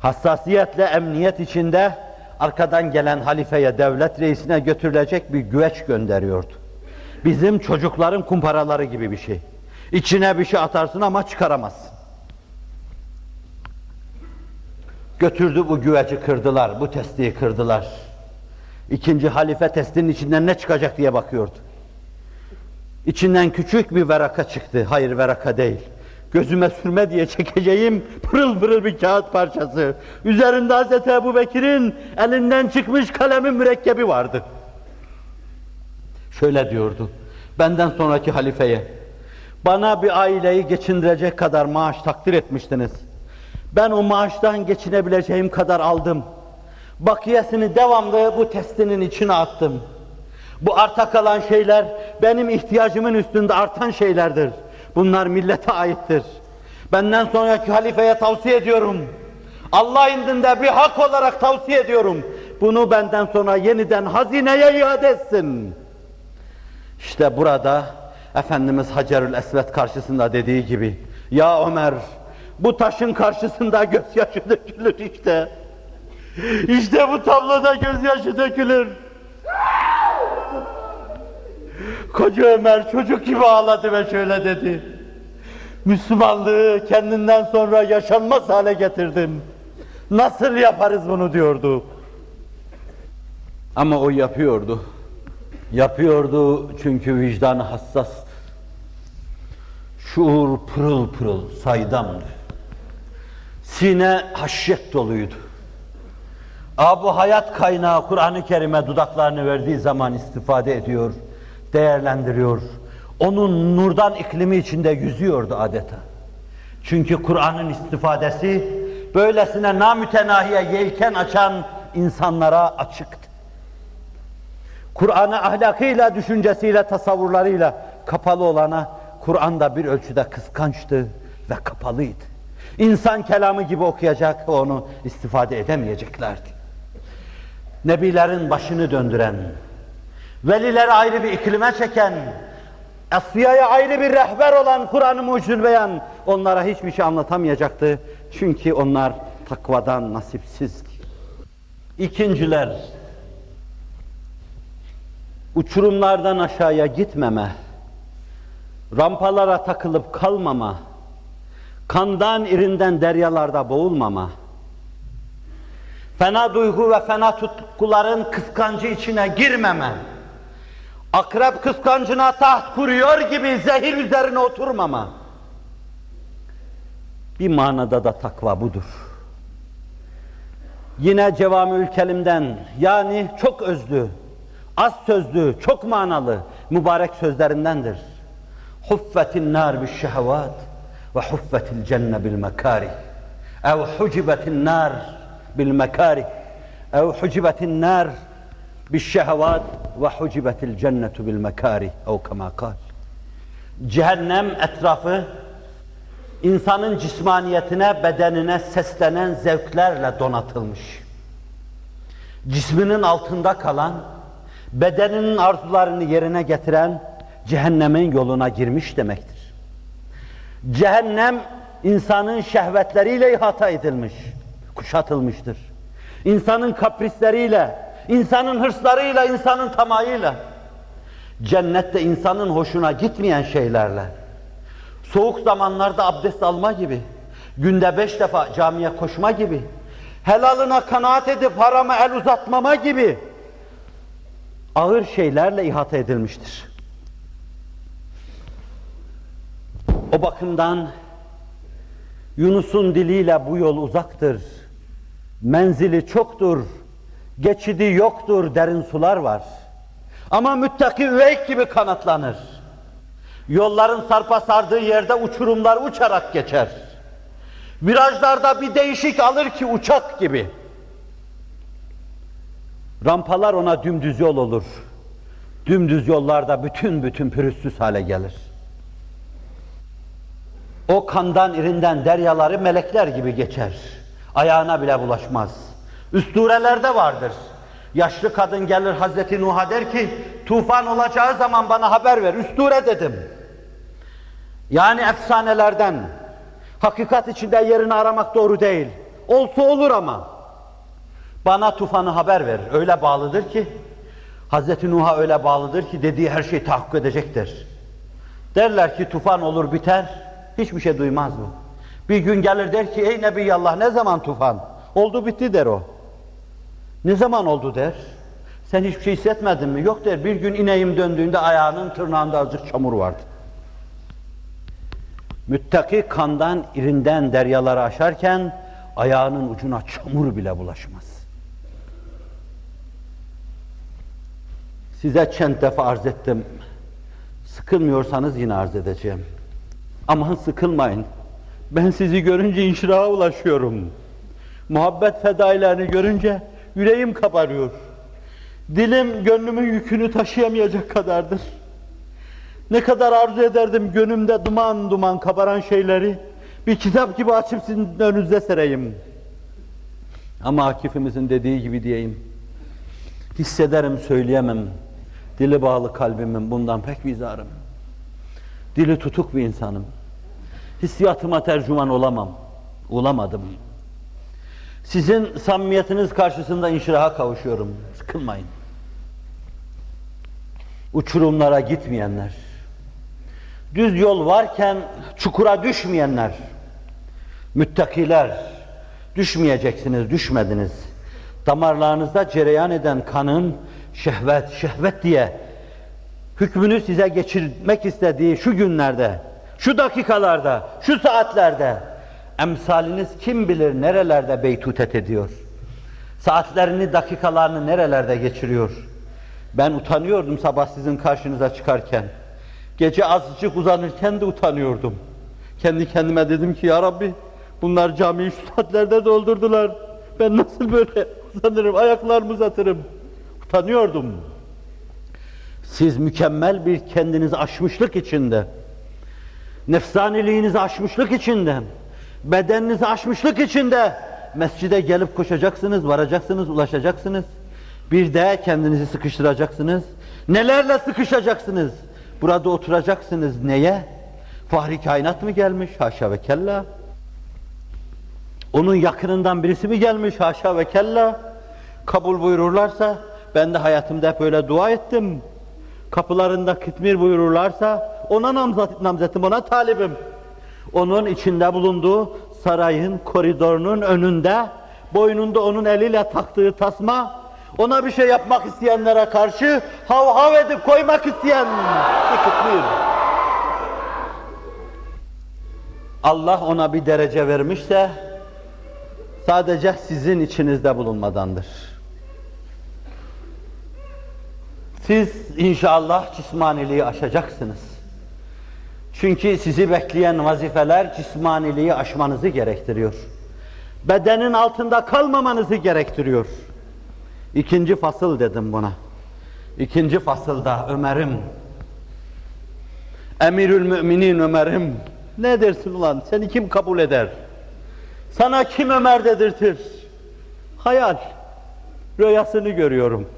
Hassasiyetle emniyet içinde arkadan gelen halifeye, devlet reisine götürülecek bir güveç gönderiyordu. Bizim çocukların kumparaları gibi bir şey. İçine bir şey atarsın ama çıkaramazsın. Götürdü bu güveci kırdılar, bu testiyi kırdılar. İkinci halife testinin içinden ne çıkacak diye bakıyordu. İçinden küçük bir veraka çıktı. Hayır veraka değil. Gözüme sürme diye çekeceğim pırıl pırıl bir kağıt parçası. Üzerinde Hz. Ebu Bekir'in elinden çıkmış kalemin mürekkebi vardı. Şöyle diyordu. Benden sonraki halifeye. Bana bir aileyi geçindirecek kadar maaş takdir etmiştiniz. Ben o maaştan geçinebileceğim kadar aldım. Bakiyesini devamlı bu testinin içine attım. Bu arta kalan şeyler benim ihtiyacımın üstünde artan şeylerdir. Bunlar millete aittir. Benden sonraki halifeye tavsiye ediyorum. Allah indinde bir hak olarak tavsiye ediyorum. Bunu benden sonra yeniden hazineye iade etsin. İşte burada Efendimiz Hacerül Esved karşısında dediği gibi Ya Ömer bu taşın karşısında gözyaşı dökülür işte. İşte bu tabloda gözyaşı dökülür. Koca Ömer çocuk gibi ağladı ve şöyle dedi. Müslümanlığı kendinden sonra yaşanmaz hale getirdim. Nasıl yaparız bunu diyordu. Ama o yapıyordu. Yapıyordu çünkü vicdanı hassastı. Şuur pırıl pırıl, saydamdı. Sine haşyet doluydu. Abu hayat kaynağı Kur'an-ı Kerim'e dudaklarını verdiği zaman istifade ediyor, değerlendiriyor. Onun nurdan iklimi içinde yüzüyordu adeta. Çünkü Kur'an'ın istifadesi böylesine namütenahiye yelken açan insanlara açıktı. Kur'an'ı ahlakıyla, düşüncesiyle, tasavvurlarıyla kapalı olana Kur'an da bir ölçüde kıskançtı ve kapalıydı. İnsan kelamı gibi okuyacak onu istifade edemeyeceklerdi. Nebilerin başını döndüren, velileri ayrı bir iklime çeken, Asfiya'ya ayrı bir rehber olan Kur'an-ı Mucizül Beyan onlara hiçbir şey anlatamayacaktı. Çünkü onlar takvadan nasipsizdi. İkinciler, uçurumlardan aşağıya gitmeme, rampalara takılıp kalmama, kandan irinden deryalarda boğulmama, fena duygu ve fena tutkuların kıskancı içine girmeme, akrep kıskancına taht kuruyor gibi zehir üzerine oturmama. Bir manada da takva budur. Yine Cevamül Kelim'den yani çok özlü, az sözlü, çok manalı mübarek sözlerindendir. Huffetin nar bis şehvat ve huffetil cenne bil mekarih. Ev hucibetin nar bil mekarih. Ev hucibetin nar bis şehvat ve hucibetil cennetu bil mekarih. Ev kema kal. Cehennem etrafı insanın cismaniyetine, bedenine seslenen zevklerle donatılmış. Cisminin altında kalan, bedeninin arzularını yerine getiren cehennemin yoluna girmiş demektir. Cehennem insanın şehvetleriyle ihata edilmiş, kuşatılmıştır. İnsanın kaprisleriyle, insanın hırslarıyla, insanın tamayıyla, cennette insanın hoşuna gitmeyen şeylerle, soğuk zamanlarda abdest alma gibi, günde beş defa camiye koşma gibi, helalına kanaat edip harama el uzatmama gibi ağır şeylerle ihata edilmiştir. O bakımdan Yunus'un diliyle bu yol uzaktır. Menzili çoktur, geçidi yoktur, derin sular var. Ama müttaki üveyk gibi kanatlanır. Yolların sarpa sardığı yerde uçurumlar uçarak geçer. Virajlarda bir değişik alır ki uçak gibi. Rampalar ona dümdüz yol olur. Dümdüz yollarda bütün bütün pürüzsüz hale gelir. O kandan irinden deryaları melekler gibi geçer. Ayağına bile bulaşmaz. Üstürelerde vardır. Yaşlı kadın gelir Hazreti Nuh'a der ki, tufan olacağı zaman bana haber ver, üstüre dedim. Yani efsanelerden, hakikat içinde yerini aramak doğru değil. Olsa olur ama. Bana tufanı haber ver, öyle bağlıdır ki, Hazreti Nuh'a öyle bağlıdır ki dediği her şey tahakkuk edecektir. Derler ki tufan olur biter, hiçbir şey duymaz mı? Bir gün gelir der ki ey Nebiyallah ne zaman tufan? Oldu bitti der o. Ne zaman oldu der. Sen hiçbir şey hissetmedin mi? Yok der. Bir gün ineğim döndüğünde ayağının tırnağında azıcık çamur vardı. Müttaki kandan irinden deryaları aşarken ayağının ucuna çamur bile bulaşmaz. Size çent defa arz ettim. Sıkılmıyorsanız yine arz edeceğim. Aman sıkılmayın. Ben sizi görünce inşiraha ulaşıyorum. Muhabbet fedailerini görünce yüreğim kabarıyor. Dilim gönlümün yükünü taşıyamayacak kadardır. Ne kadar arzu ederdim gönlümde duman duman kabaran şeyleri bir kitap gibi açıp sizin önünüze sereyim. Ama Akif'imizin dediği gibi diyeyim. Hissederim söyleyemem. Dili bağlı kalbimin bundan pek vizarım. Dili tutuk bir insanım. Hissiyatıma tercüman olamam. Olamadım. Sizin samimiyetiniz karşısında inşiraha kavuşuyorum. Sıkılmayın. Uçurumlara gitmeyenler, düz yol varken çukura düşmeyenler, müttakiler, düşmeyeceksiniz, düşmediniz. Damarlarınızda cereyan eden kanın şehvet, şehvet diye hükmünü size geçirmek istediği şu günlerde, şu dakikalarda, şu saatlerde emsaliniz kim bilir nerelerde beytutet ediyor. Saatlerini, dakikalarını nerelerde geçiriyor. Ben utanıyordum sabah sizin karşınıza çıkarken. Gece azıcık uzanırken de utanıyordum. Kendi kendime dedim ki ya Rabbi bunlar camiyi şu saatlerde doldurdular. Ben nasıl böyle uzanırım, ayaklarımı uzatırım. Utanıyordum. Siz mükemmel bir kendinizi aşmışlık içinde, nefsaniliğinizi aşmışlık içinde, bedeninizi aşmışlık içinde mescide gelip koşacaksınız, varacaksınız, ulaşacaksınız. Bir de kendinizi sıkıştıracaksınız. Nelerle sıkışacaksınız? Burada oturacaksınız neye? Fahri kainat mı gelmiş? Haşa ve kella. Onun yakınından birisi mi gelmiş? Haşa ve kella. Kabul buyururlarsa, ben de hayatımda hep öyle dua ettim. Kapılarında kitmir buyururlarsa, ona namzet, namzetim, ona talibim. Onun içinde bulunduğu sarayın koridorunun önünde, boynunda onun eliyle taktığı tasma, ona bir şey yapmak isteyenlere karşı hav hav edip koymak isteyen kitmir. Allah ona bir derece vermişse, sadece sizin içinizde bulunmadandır. Siz inşallah cismaniliği aşacaksınız. Çünkü sizi bekleyen vazifeler cismaniliği aşmanızı gerektiriyor. Bedenin altında kalmamanızı gerektiriyor. İkinci fasıl dedim buna. İkinci fasılda Ömer'im, Emirül Müminin Ömer'im, ne dersin ulan seni kim kabul eder? Sana kim Ömer dedirtir? Hayal. Rüyasını görüyorum.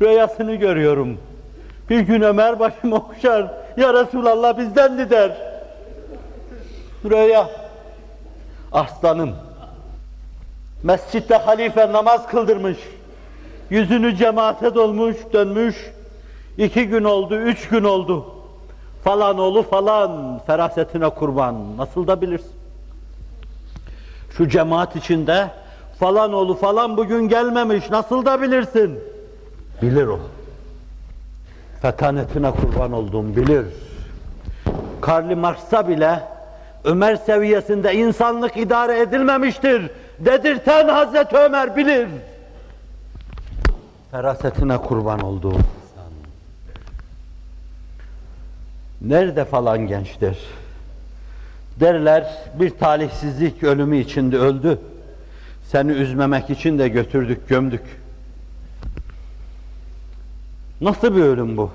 Rüyasını görüyorum. Bir gün Ömer başımı okşar. Ya Resulallah bizdendi der. Rüya. Aslanım. Mescitte halife namaz kıldırmış. Yüzünü cemaate dolmuş, dönmüş. İki gün oldu, üç gün oldu. Falan oğlu falan, ferasetine kurban. Nasıl da bilirsin. Şu cemaat içinde falan oğlu falan bugün gelmemiş. Nasıl da bilirsin. Bilir o. Fetanetine kurban olduğum bilir. Karl Marx'a bile Ömer seviyesinde insanlık idare edilmemiştir. Dedirten Hazreti Ömer bilir. Ferasetine kurban olduğum insan. Nerede falan gençtir? Derler bir talihsizlik ölümü içinde öldü. Seni üzmemek için de götürdük, gömdük. Nasıl bir ölüm bu?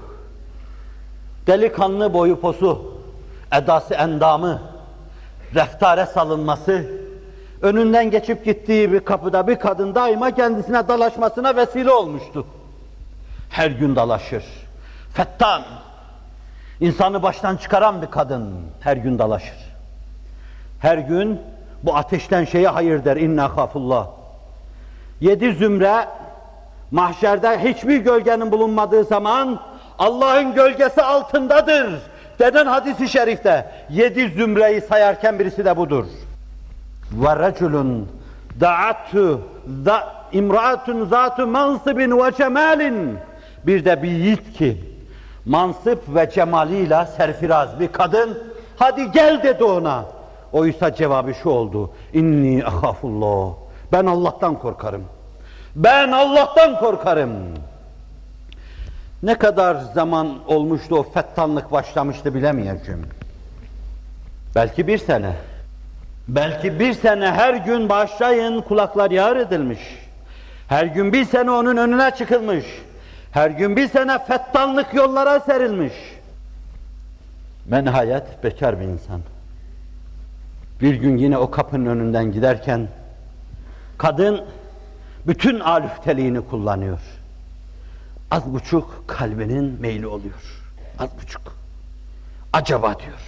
Delikanlı boyu posu, edası endamı, reftare salınması, önünden geçip gittiği bir kapıda bir kadın daima kendisine dalaşmasına vesile olmuştu. Her gün dalaşır. Fettan, insanı baştan çıkaran bir kadın her gün dalaşır. Her gün bu ateşten şeye hayır der. İnna hafullah. Yedi zümre mahşerde hiçbir gölgenin bulunmadığı zaman Allah'ın gölgesi altındadır. Denen hadisi şerifte yedi zümreyi sayarken birisi de budur. Ve reculun da'atu da imraatun zatu mansibin ve cemalin bir de bir yiğit ki mansıp ve cemaliyle serfiraz bir kadın hadi gel dedi ona. Oysa cevabı şu oldu. İnni ahafullah. Ben Allah'tan korkarım. Ben Allah'tan korkarım. Ne kadar zaman olmuştu o fettanlık başlamıştı bilemeyeceğim. Belki bir sene. Belki bir sene her gün başlayın kulaklar yağır edilmiş. Her gün bir sene onun önüne çıkılmış. Her gün bir sene fettanlık yollara serilmiş. Menhayet bekar bir insan. Bir gün yine o kapının önünden giderken kadın bütün alüfteliğini kullanıyor. Az buçuk kalbinin meyli oluyor. Az buçuk. Acaba diyor.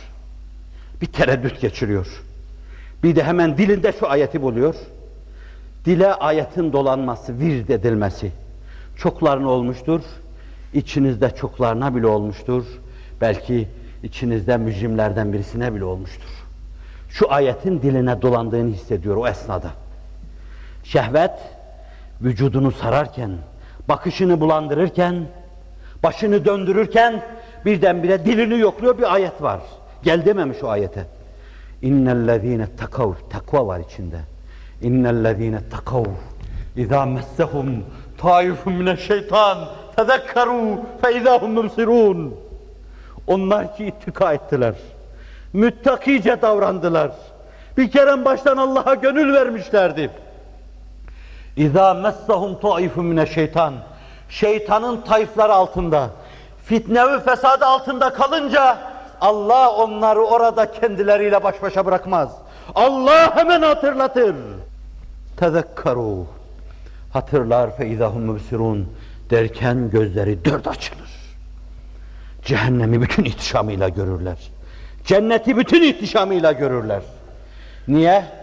Bir tereddüt geçiriyor. Bir de hemen dilinde şu ayeti buluyor. Dile ayetin dolanması, vird edilmesi. Çoklarına olmuştur. İçinizde çoklarına bile olmuştur. Belki içinizde mücrimlerden birisine bile olmuştur. Şu ayetin diline dolandığını hissediyor o esnada. Şehvet vücudunu sararken, bakışını bulandırırken, başını döndürürken birdenbire dilini yokluyor bir ayet var. Gel dememiş o ayete. İnnellezîne takav, takva var içinde. İnnellezîne takav, izâ messehum taifun mineşşeytan, tezekkerû fe izâhum mubsirûn. Onlar ki ittika ettiler. Müttakice davrandılar. Bir kere baştan Allah'a gönül vermişlerdi. İza messahum taifun mine şeytan. Şeytanın tayfları altında, fitne ve fesadı altında kalınca Allah onları orada kendileriyle baş başa bırakmaz. Allah hemen hatırlatır. Tezekkaru. Hatırlar fe izahum mübsirun derken gözleri dört açılır. Cehennemi bütün ihtişamıyla görürler. Cenneti bütün ihtişamıyla görürler. Niye?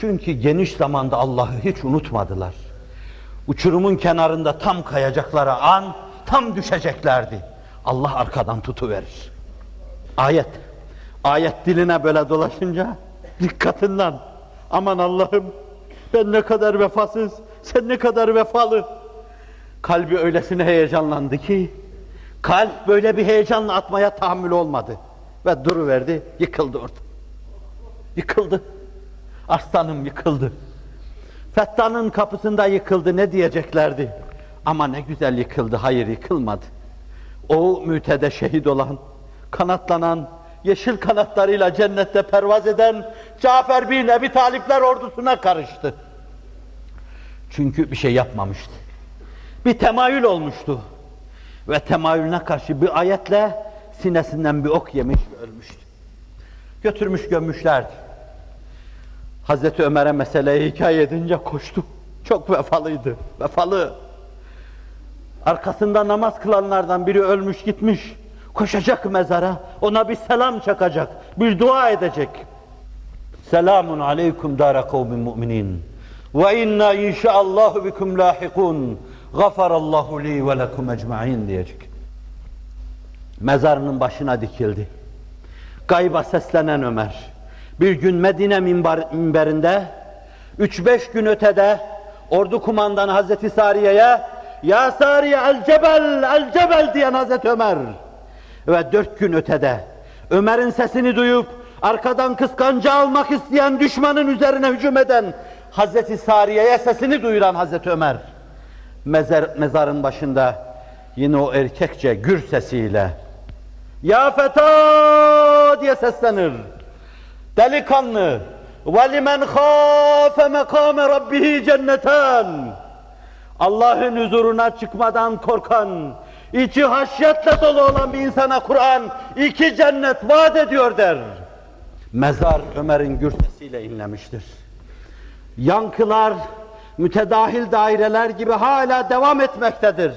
Çünkü geniş zamanda Allah'ı hiç unutmadılar. Uçurumun kenarında tam kayacakları an, tam düşeceklerdi. Allah arkadan tutuverir. Ayet. Ayet diline böyle dolaşınca dikkatinden aman Allah'ım ben ne kadar vefasız, sen ne kadar vefalı. Kalbi öylesine heyecanlandı ki kalp böyle bir heyecanla atmaya tahammül olmadı. Ve duruverdi, yıkıldı orada. Yıkıldı. Aslanım yıkıldı. Fetta'nın kapısında yıkıldı ne diyeceklerdi? Ama ne güzel yıkıldı, hayır yıkılmadı. O mütede şehit olan, kanatlanan, yeşil kanatlarıyla cennette pervaz eden Cafer bin Ebi Talipler ordusuna karıştı. Çünkü bir şey yapmamıştı. Bir temayül olmuştu. Ve temayülüne karşı bir ayetle sinesinden bir ok yemiş ve ölmüştü. Götürmüş gömmüşlerdi. Hazreti Ömer'e meseleyi hikaye edince koştu. Çok vefalıydı, vefalı. Arkasında namaz kılanlardan biri ölmüş gitmiş. Koşacak mezara, ona bir selam çakacak, bir dua edecek. Selamun aleyküm dara kavmin mu'minin. Ve inna inşaallahu bikum lahikun. Gafarallahu li ve lekum ecmaîn diyecek. Mezarının başına dikildi. Gayba seslenen Ömer. Bir gün Medine minber, minberinde, üç beş gün ötede ordu kumandanı Hazreti Sariye'ye Ya Sariye el cebel, el cebel diyen Hazreti Ömer. Ve dört gün ötede Ömer'in sesini duyup arkadan kıskanca almak isteyen düşmanın üzerine hücum eden Hazreti Sariye'ye sesini duyuran Hazreti Ömer. Mezar, mezarın başında yine o erkekçe gür sesiyle Ya feta diye seslenir Delikanlı وَلِمَنْ خَافَ مَقَامَ رَبِّهِ cennetan Allah'ın huzuruna çıkmadan korkan, içi haşyetle dolu olan bir insana Kur'an iki cennet vaat ediyor der. Mezar Ömer'in gürtesiyle inlemiştir. Yankılar, mütedahil daireler gibi hala devam etmektedir.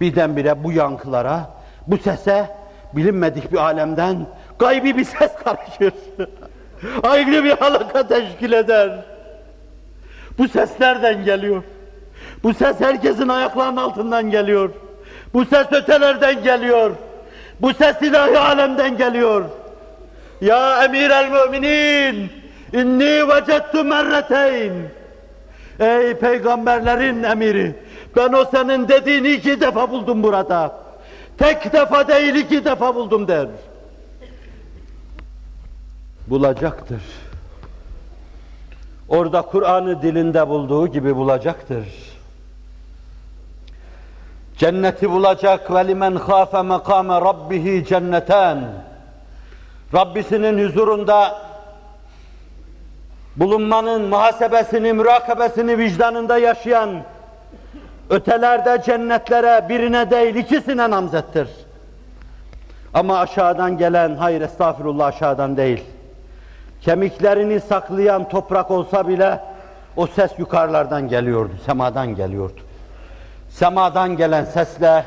Birdenbire bu yankılara, bu sese bilinmedik bir alemden gaybi bir ses karışır. Ayrı bir halaka teşkil eder. Bu ses nereden geliyor? Bu ses herkesin ayaklarının altından geliyor. Bu ses ötelerden geliyor. Bu ses ilahi alemden geliyor. Ya emir el müminin inni vecettu merreteyn Ey peygamberlerin emiri ben o senin dediğini iki defa buldum burada. Tek defa değil iki defa buldum der. Bulacaktır. Orada Kur'an'ı dilinde bulduğu gibi bulacaktır. Cenneti bulacak ve limen khafe makame rabbihi cenneten. Rabbisinin huzurunda bulunmanın muhasebesini, mürakabesini vicdanında yaşayan ötelerde cennetlere birine değil ikisine namzettir. Ama aşağıdan gelen, hayır estağfurullah aşağıdan değil. Kemiklerini saklayan toprak olsa bile o ses yukarılardan geliyordu, semadan geliyordu. Semadan gelen sesle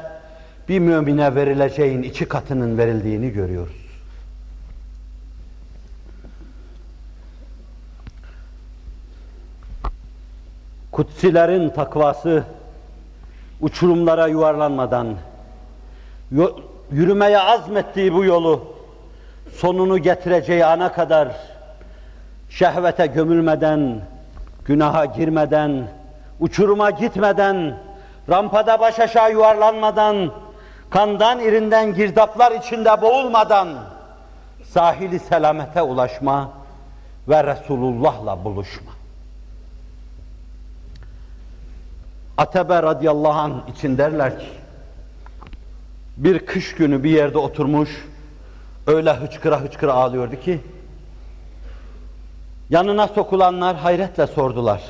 bir mümine verileceğin iki katının verildiğini görüyoruz. Kutsilerin takvası uçurumlara yuvarlanmadan yürümeye azmettiği bu yolu sonunu getireceği ana kadar şehvete gömülmeden, günaha girmeden, uçuruma gitmeden, rampada baş aşağı yuvarlanmadan, kandan irinden girdaplar içinde boğulmadan sahili selamete ulaşma ve Resulullah'la buluşma. Atebe radıyallahu anh için derler ki, bir kış günü bir yerde oturmuş, öyle hıçkıra hıçkıra ağlıyordu ki, yanına sokulanlar hayretle sordular.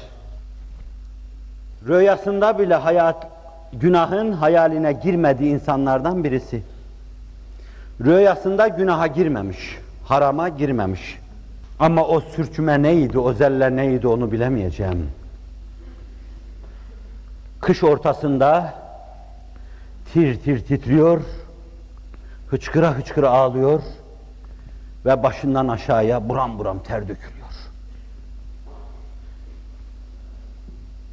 Rüyasında bile hayat, günahın hayaline girmediği insanlardan birisi. Rüyasında günaha girmemiş, harama girmemiş. Ama o sürçüme neydi, o zelle neydi onu bilemeyeceğim. Kış ortasında tir tir titriyor, hıçkıra hıçkıra ağlıyor ve başından aşağıya buram buram ter dökülüyor.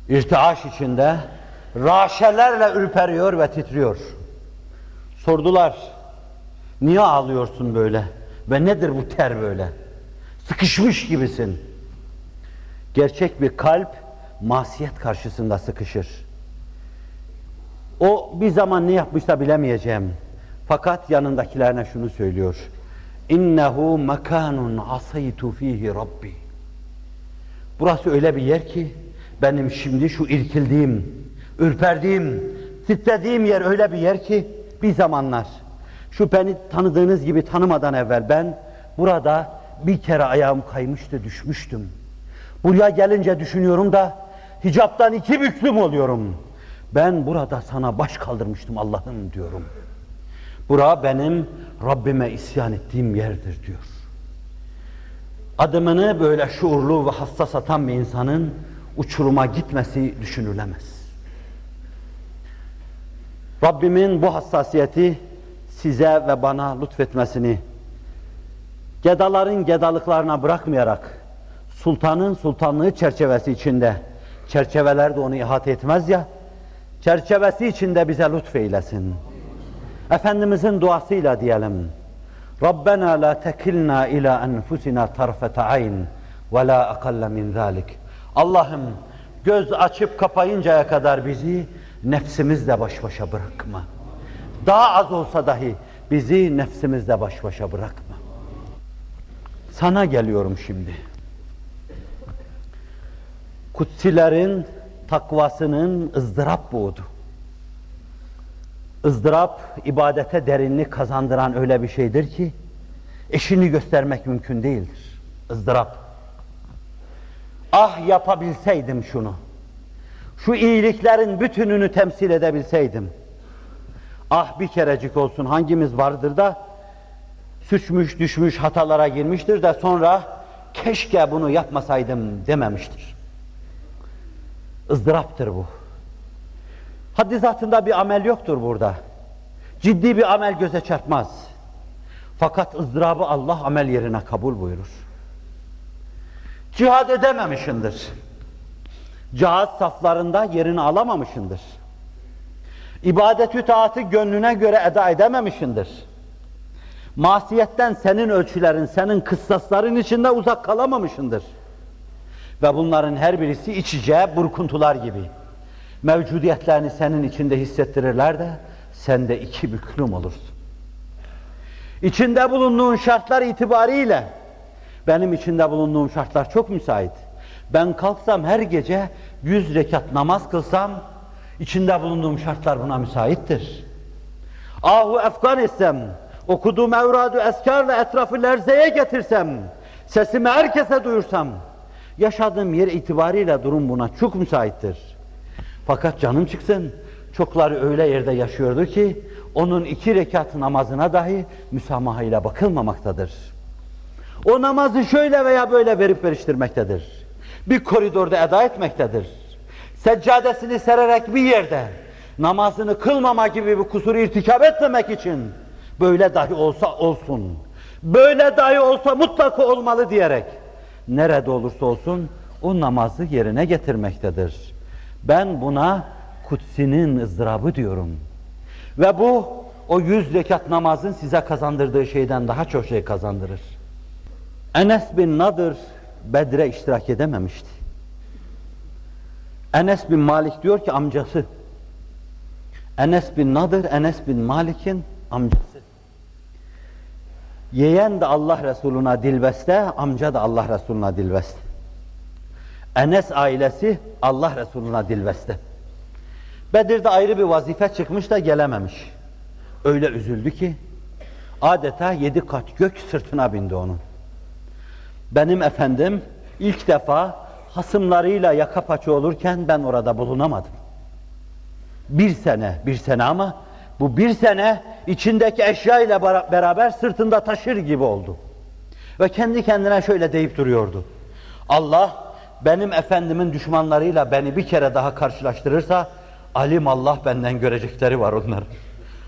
İrtiaş içinde raşelerle ürperiyor ve titriyor. Sordular, niye ağlıyorsun böyle? Ve nedir bu ter böyle? Sıkışmış gibisin. Gerçek bir kalp masiyet karşısında sıkışır. O bir zaman ne yapmışsa bilemeyeceğim. Fakat yanındakilerine şunu söylüyor. İnnehu mekanun asaytu fihi rabbi. Burası öyle bir yer ki benim şimdi şu irkildiğim, ürperdiğim, titrediğim yer öyle bir yer ki bir zamanlar şu beni tanıdığınız gibi tanımadan evvel ben burada bir kere ayağım kaymıştı, düşmüştüm. Buraya gelince düşünüyorum da hicaptan iki büklüm oluyorum. Ben burada sana baş kaldırmıştım Allah'ım diyorum. Bura benim Rabbime isyan ettiğim yerdir diyor. Adımını böyle şuurlu ve hassas atan bir insanın uçuruma gitmesi düşünülemez. Rabbimin bu hassasiyeti size ve bana lütfetmesini, gedaların gedalıklarına bırakmayarak, sultanın sultanlığı çerçevesi içinde, çerçeveler de onu ihate etmez ya, çerçevesi içinde bize lütfeylesin. Efendimizin duasıyla diyelim. Rabbena la tekilna ila enfusina tarfete ayn ve la akalle min zalik. Allah'ım göz açıp kapayıncaya kadar bizi nefsimizle baş başa bırakma. Daha az olsa dahi bizi nefsimizle baş başa bırakma. Sana geliyorum şimdi. Kutsilerin takvasının ızdırap boğdu. ızdırap ibadete derinlik kazandıran öyle bir şeydir ki eşini göstermek mümkün değildir. ızdırap. Ah yapabilseydim şunu. Şu iyiliklerin bütününü temsil edebilseydim. Ah bir kerecik olsun hangimiz vardır da suçmuş düşmüş hatalara girmiştir de sonra keşke bunu yapmasaydım dememiştir. ızdıraptır bu. Haddi zatında bir amel yoktur burada. Ciddi bir amel göze çarpmaz. Fakat ızdırabı Allah amel yerine kabul buyurur. Cihad edememişindir. Cihad saflarında yerini alamamışındır. İbadet-ü taatı gönlüne göre eda edememişindir. Masiyetten senin ölçülerin, senin kıssasların içinde uzak kalamamışındır. Ve bunların her birisi içice burkuntular gibi. Mevcudiyetlerini senin içinde hissettirirler de sen de iki büklüm olursun. İçinde bulunduğun şartlar itibariyle benim içinde bulunduğum şartlar çok müsait. Ben kalksam her gece yüz rekat namaz kılsam içinde bulunduğum şartlar buna müsaittir. Ahu efkan etsem, okuduğum evradu eskarla etrafı lerzeye getirsem, sesimi herkese duyursam, yaşadığım yer itibariyle durum buna çok müsaittir. Fakat canım çıksın, çokları öyle yerde yaşıyordu ki, onun iki rekat namazına dahi müsamaha ile bakılmamaktadır. O namazı şöyle veya böyle verip veriştirmektedir. Bir koridorda eda etmektedir. Seccadesini sererek bir yerde namazını kılmama gibi bir kusuru irtikap etmemek için böyle dahi olsa olsun, böyle dahi olsa mutlaka olmalı diyerek nerede olursa olsun o namazı yerine getirmektedir. Ben buna kutsinin ızdırabı diyorum. Ve bu o yüz rekat namazın size kazandırdığı şeyden daha çok şey kazandırır. Enes bin Nadır Bedre iştirak edememişti. Enes bin Malik diyor ki amcası. Enes bin Nadır, Enes bin Malik'in amcası. Yeğen de Allah Resuluna dilbeste, amca da Allah Resuluna dilbeste. Enes ailesi Allah Resuluna dilbeste. Bedir'de ayrı bir vazife çıkmış da gelememiş. Öyle üzüldü ki adeta yedi kat gök sırtına bindi onun. Benim efendim ilk defa hasımlarıyla yaka paça olurken ben orada bulunamadım. Bir sene, bir sene ama bu bir sene içindeki eşya ile beraber sırtında taşır gibi oldu. Ve kendi kendine şöyle deyip duruyordu. Allah benim efendimin düşmanlarıyla beni bir kere daha karşılaştırırsa alim Allah benden görecekleri var onlar.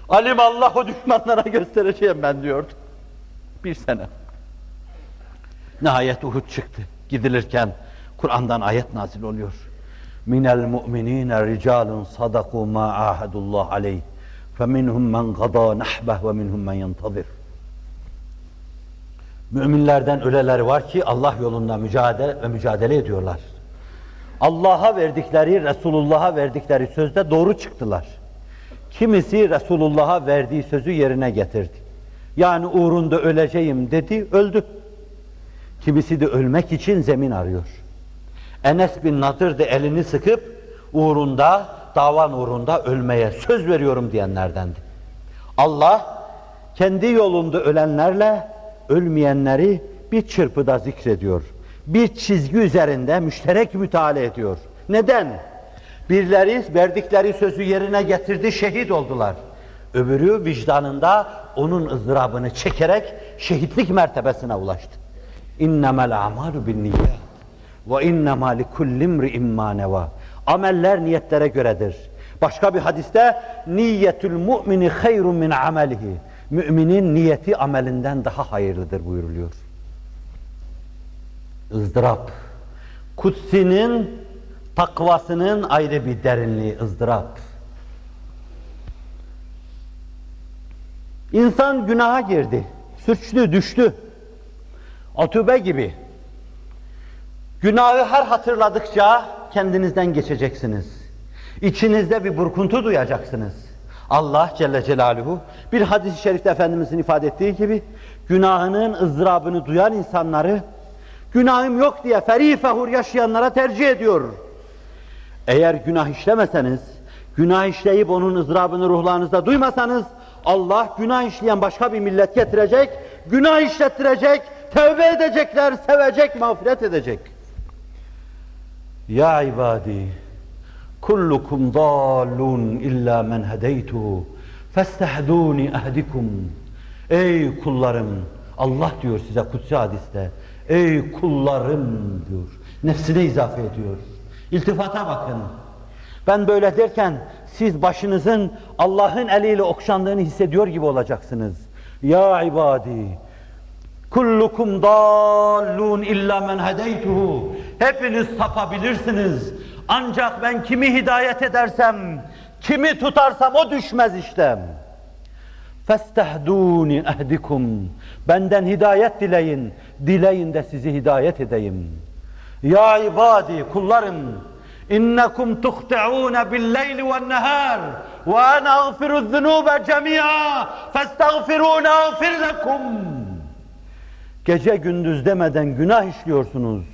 Alim Allah o düşmanlara göstereceğim ben diyordu. Bir sene. Nihayet Uhud çıktı. Gidilirken Kur'an'dan ayet nazil oluyor. Minel mu'minine ricalun sadaku ma ahadullah aleyh. Feminhum men gada nahbeh ve minhum men yentazir. Müminlerden öyleler var ki Allah yolunda mücadele ve mücadele ediyorlar. Allah'a verdikleri, Resulullah'a verdikleri sözde doğru çıktılar. Kimisi Resulullah'a verdiği sözü yerine getirdi. Yani uğrunda öleceğim dedi, öldü. Kimisi de ölmek için zemin arıyor. Enes bin Nadir de elini sıkıp uğrunda, davan uğrunda ölmeye söz veriyorum diyenlerdendi. Allah kendi yolunda ölenlerle ölmeyenleri bir çırpıda zikrediyor. Bir çizgi üzerinde müşterek müteala ediyor. Neden? Birleri verdikleri sözü yerine getirdi, şehit oldular. Öbürü vicdanında onun ızdırabını çekerek şehitlik mertebesine ulaştı. İnnemel a'malu bin niyyat ve innema li kulli imri'in ma. Ameller niyetlere göredir. Başka bir hadiste niyetül mu'mini hayrun min amelihi. Müminin niyeti amelinden daha hayırlıdır buyuruluyor. ızdırap. Kutsinin takvasının ayrı bir derinliği ızdırap. İnsan günaha girdi, suçlu düştü. Atübe gibi. Günahı her hatırladıkça kendinizden geçeceksiniz. İçinizde bir burkuntu duyacaksınız. Allah Celle Celaluhu bir hadis-i şerifte Efendimizin ifade ettiği gibi günahının ızdırabını duyan insanları günahım yok diye ferih fehur yaşayanlara tercih ediyor. Eğer günah işlemeseniz, günah işleyip onun ızdırabını ruhlarınızda duymasanız Allah günah işleyen başka bir millet getirecek, günah işlettirecek, tevbe edecekler, sevecek, mağfiret edecek. Ya ibadi, kullukum dallun illa men hedeytuhu, festehduni ehdikum. Ey kullarım, Allah diyor size kutsi hadiste, ey kullarım diyor, nefsine izafe ediyor. İltifata bakın. Ben böyle derken siz başınızın Allah'ın eliyle okşandığını hissediyor gibi olacaksınız. Ya ibadi, kullukum dallun illa men hedeytuhu. Hepiniz sapabilirsiniz. Ancak ben kimi hidayet edersem, kimi tutarsam o düşmez işte. Festehduni ehdikum. Benden hidayet dileyin. Dileyin de sizi hidayet edeyim. Ya ibadi kullarım innekum tuhti'un bil-leyli ve'n-nehar ve ana agfiru'z-zunuba cemi'a festagfirun agfir lekum. Gece gündüz demeden günah işliyorsunuz.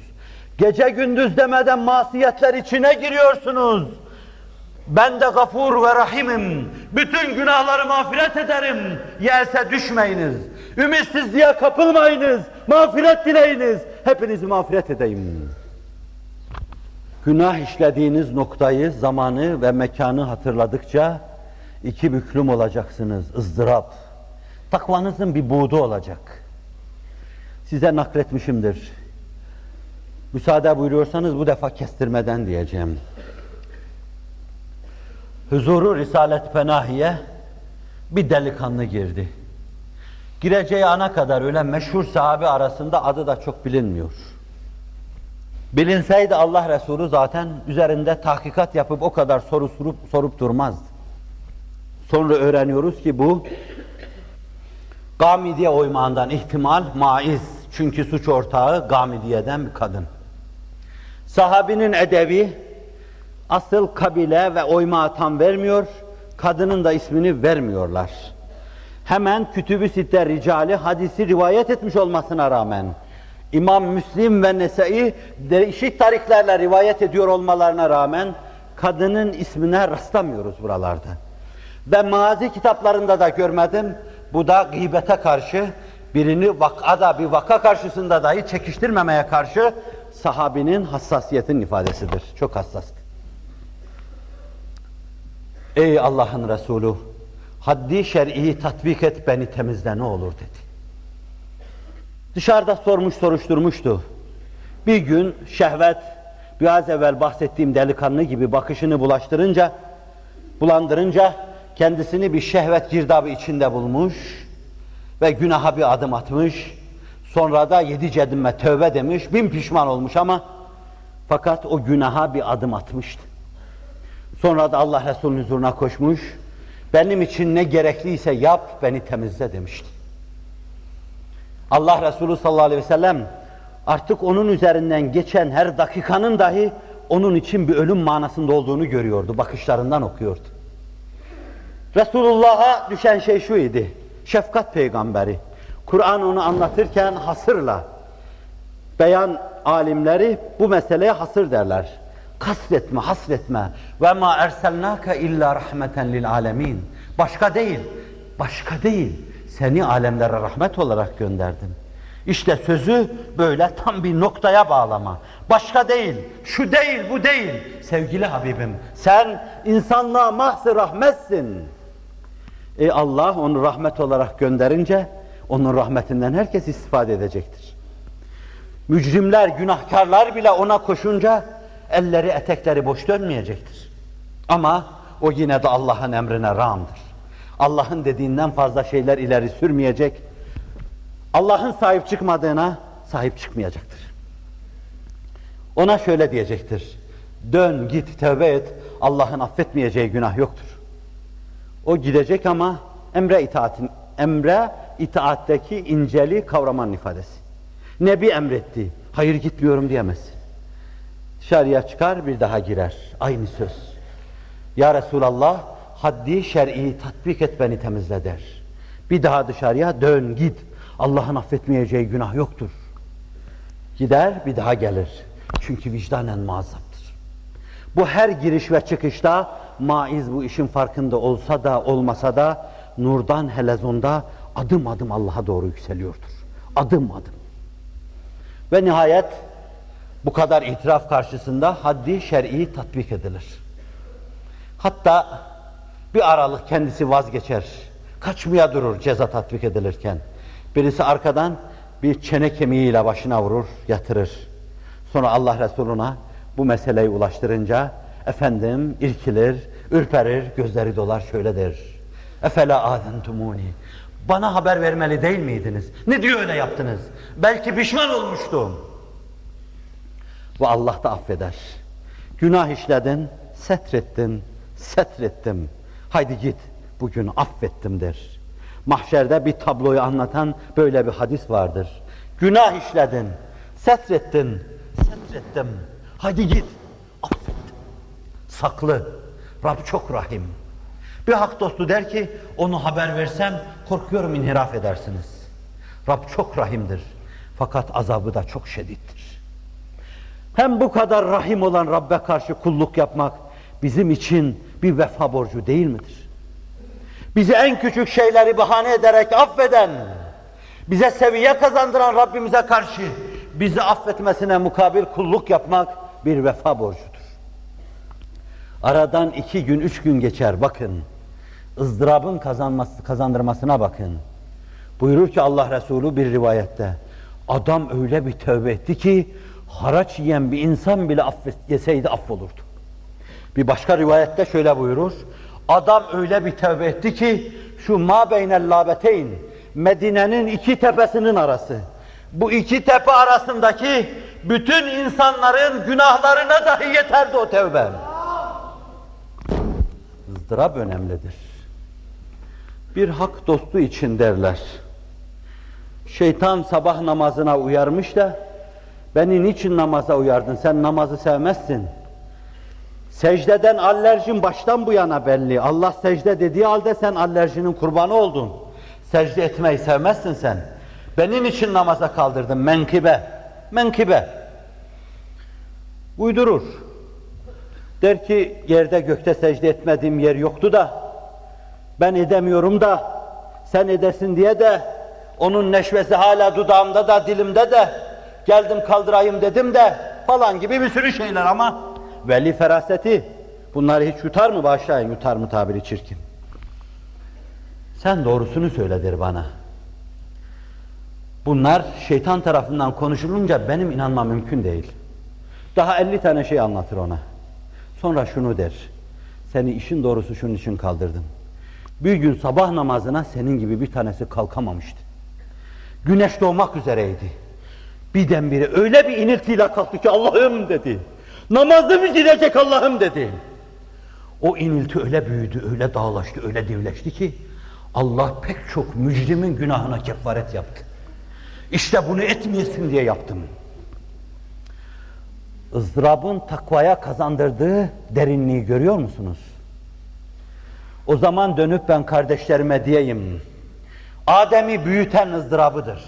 Gece gündüz demeden masiyetler içine giriyorsunuz. Ben de gafur ve rahimim. Bütün günahları mağfiret ederim. Yelse düşmeyiniz. Ümitsizliğe kapılmayınız. Mağfiret dileyiniz. Hepinizi mağfiret edeyim. Günah işlediğiniz noktayı, zamanı ve mekanı hatırladıkça iki büklüm olacaksınız. ızdırap. Takvanızın bir buğdu olacak. Size nakletmişimdir. Müsaade buyuruyorsanız bu defa kestirmeden diyeceğim. Huzuru Risalet Penahi'ye bir delikanlı girdi. Gireceği ana kadar ölen meşhur sahabe arasında adı da çok bilinmiyor. Bilinseydi Allah Resulü zaten üzerinde tahkikat yapıp o kadar soru sorup, sorup durmazdı. Sonra öğreniyoruz ki bu Gamidiye oymağından ihtimal maiz. Çünkü suç ortağı Gamidiye'den bir kadın. Sahabinin edebi asıl kabile ve oymağı tam vermiyor, kadının da ismini vermiyorlar. Hemen kütüb-ü sitte ricali hadisi rivayet etmiş olmasına rağmen İmam Müslim ve Nese'i değişik tariklerle rivayet ediyor olmalarına rağmen kadının ismine rastlamıyoruz buralarda. Ve mazi kitaplarında da görmedim. Bu da gıybete karşı birini vakada bir vaka karşısında dahi çekiştirmemeye karşı sahabinin hassasiyetin ifadesidir. Çok hassastır. Ey Allah'ın Resulü, haddi şer'iyi tatbik et beni temizle ne olur dedi. Dışarıda sormuş soruşturmuştu. Bir gün şehvet biraz evvel bahsettiğim delikanlı gibi bakışını bulaştırınca, bulandırınca kendisini bir şehvet girdabı içinde bulmuş ve günaha bir adım atmış. Sonra da yedi cedime tövbe demiş, bin pişman olmuş ama fakat o günaha bir adım atmıştı. Sonra da Allah Resulü'nün huzuruna koşmuş, benim için ne gerekliyse yap, beni temizle demişti. Allah Resulü sallallahu aleyhi ve sellem artık onun üzerinden geçen her dakikanın dahi onun için bir ölüm manasında olduğunu görüyordu, bakışlarından okuyordu. Resulullah'a düşen şey şu idi, şefkat peygamberi. Kur'an onu anlatırken hasırla, beyan alimleri bu meseleye hasır derler. Kasretme, hasretme. Ve ma erselnake illa rahmeten lil alemin. Başka değil, başka değil. Seni alemlere rahmet olarak gönderdim. İşte sözü böyle tam bir noktaya bağlama. Başka değil, şu değil, bu değil. Sevgili Habibim, sen insanlığa mahzı rahmetsin. E Allah onu rahmet olarak gönderince, onun rahmetinden herkes istifade edecektir. Mücrimler, günahkarlar bile ona koşunca elleri etekleri boş dönmeyecektir. Ama o yine de Allah'ın emrine rağmdır. Allah'ın dediğinden fazla şeyler ileri sürmeyecek. Allah'ın sahip çıkmadığına sahip çıkmayacaktır. Ona şöyle diyecektir. Dön git tövbe et. Allah'ın affetmeyeceği günah yoktur. O gidecek ama emre itaatin emre itaatteki inceli kavramanın ifadesi. Nebi emretti. Hayır gitmiyorum diyemez. Dışarıya çıkar bir daha girer. Aynı söz. Ya Resulallah haddi şer'i tatbik et beni temizle der. Bir daha dışarıya dön git. Allah'ın affetmeyeceği günah yoktur. Gider bir daha gelir. Çünkü vicdanen muazzaptır. Bu her giriş ve çıkışta maiz bu işin farkında olsa da olmasa da nurdan helezonda adım adım Allah'a doğru yükseliyordur. Adım adım. Ve nihayet bu kadar itiraf karşısında haddi şer'i tatbik edilir. Hatta bir aralık kendisi vazgeçer. Kaçmaya durur ceza tatbik edilirken. Birisi arkadan bir çene kemiğiyle başına vurur, yatırır. Sonra Allah Resuluna bu meseleyi ulaştırınca efendim irkilir, ürperir, gözleri dolar şöyle der. Efela azentumuni. Bana haber vermeli değil miydiniz? Ne diyor öyle yaptınız? Belki pişman olmuştum. Ve Allah da affeder. Günah işledin, setrettin, setrettim. Haydi git, bugün affettim der. Mahşerde bir tabloyu anlatan böyle bir hadis vardır. Günah işledin, setrettin, setrettim. Haydi git. Saklı, Rab çok rahim. Bir hak dostu der ki, onu haber versem korkuyorum inhiraf edersiniz. Rab çok rahimdir. Fakat azabı da çok şedittir. Hem bu kadar rahim olan Rabbe karşı kulluk yapmak bizim için bir vefa borcu değil midir? Bizi en küçük şeyleri bahane ederek affeden, bize seviye kazandıran Rabbimize karşı bizi affetmesine mukabil kulluk yapmak bir vefa borcudur. Aradan iki gün, üç gün geçer bakın. ızdırabın kazanması, kazandırmasına bakın. Buyurur ki Allah Resulü bir rivayette, adam öyle bir tövbe etti ki, haraç yiyen bir insan bile affet, yeseydi affolurdu. Bir başka rivayette şöyle buyurur, adam öyle bir tövbe etti ki, şu ma beynel labeteyn, Medine'nin iki tepesinin arası, bu iki tepe arasındaki bütün insanların günahlarına dahi yeterdi o tövbe. Izdırap önemlidir. Bir hak dostu için derler. Şeytan sabah namazına uyarmış da, beni niçin namaza uyardın, sen namazı sevmezsin. Secdeden alerjin baştan bu yana belli. Allah secde dediği halde sen alerjinin kurbanı oldun. Secde etmeyi sevmezsin sen. Benim için namaza kaldırdın menkibe. Menkibe. Uydurur. Der ki yerde gökte secde etmediğim yer yoktu da ben edemiyorum da sen edersin diye de onun neşvesi hala dudağımda da dilimde de geldim kaldırayım dedim de falan gibi bir sürü şeyler ama veli feraseti bunları hiç yutar mı başlayın yutar mı tabiri çirkin. Sen doğrusunu söyledir bana. Bunlar şeytan tarafından konuşulunca benim inanmam mümkün değil. Daha 50 tane şey anlatır ona. Sonra şunu der. Seni işin doğrusu şunun için kaldırdım. Bir gün sabah namazına senin gibi bir tanesi kalkamamıştı. Güneş doğmak üzereydi. Birdenbire öyle bir iniltiyle kalktı ki Allah'ım dedi. Namazımı girecek Allah'ım dedi. O inilti öyle büyüdü, öyle dağlaştı, öyle devleşti ki Allah pek çok mücrimin günahına kefaret yaptı. İşte bunu etmeyesin diye yaptım. Izdırabın takvaya kazandırdığı derinliği görüyor musunuz? O zaman dönüp ben kardeşlerime diyeyim, Adem'i büyüten ızdırabıdır.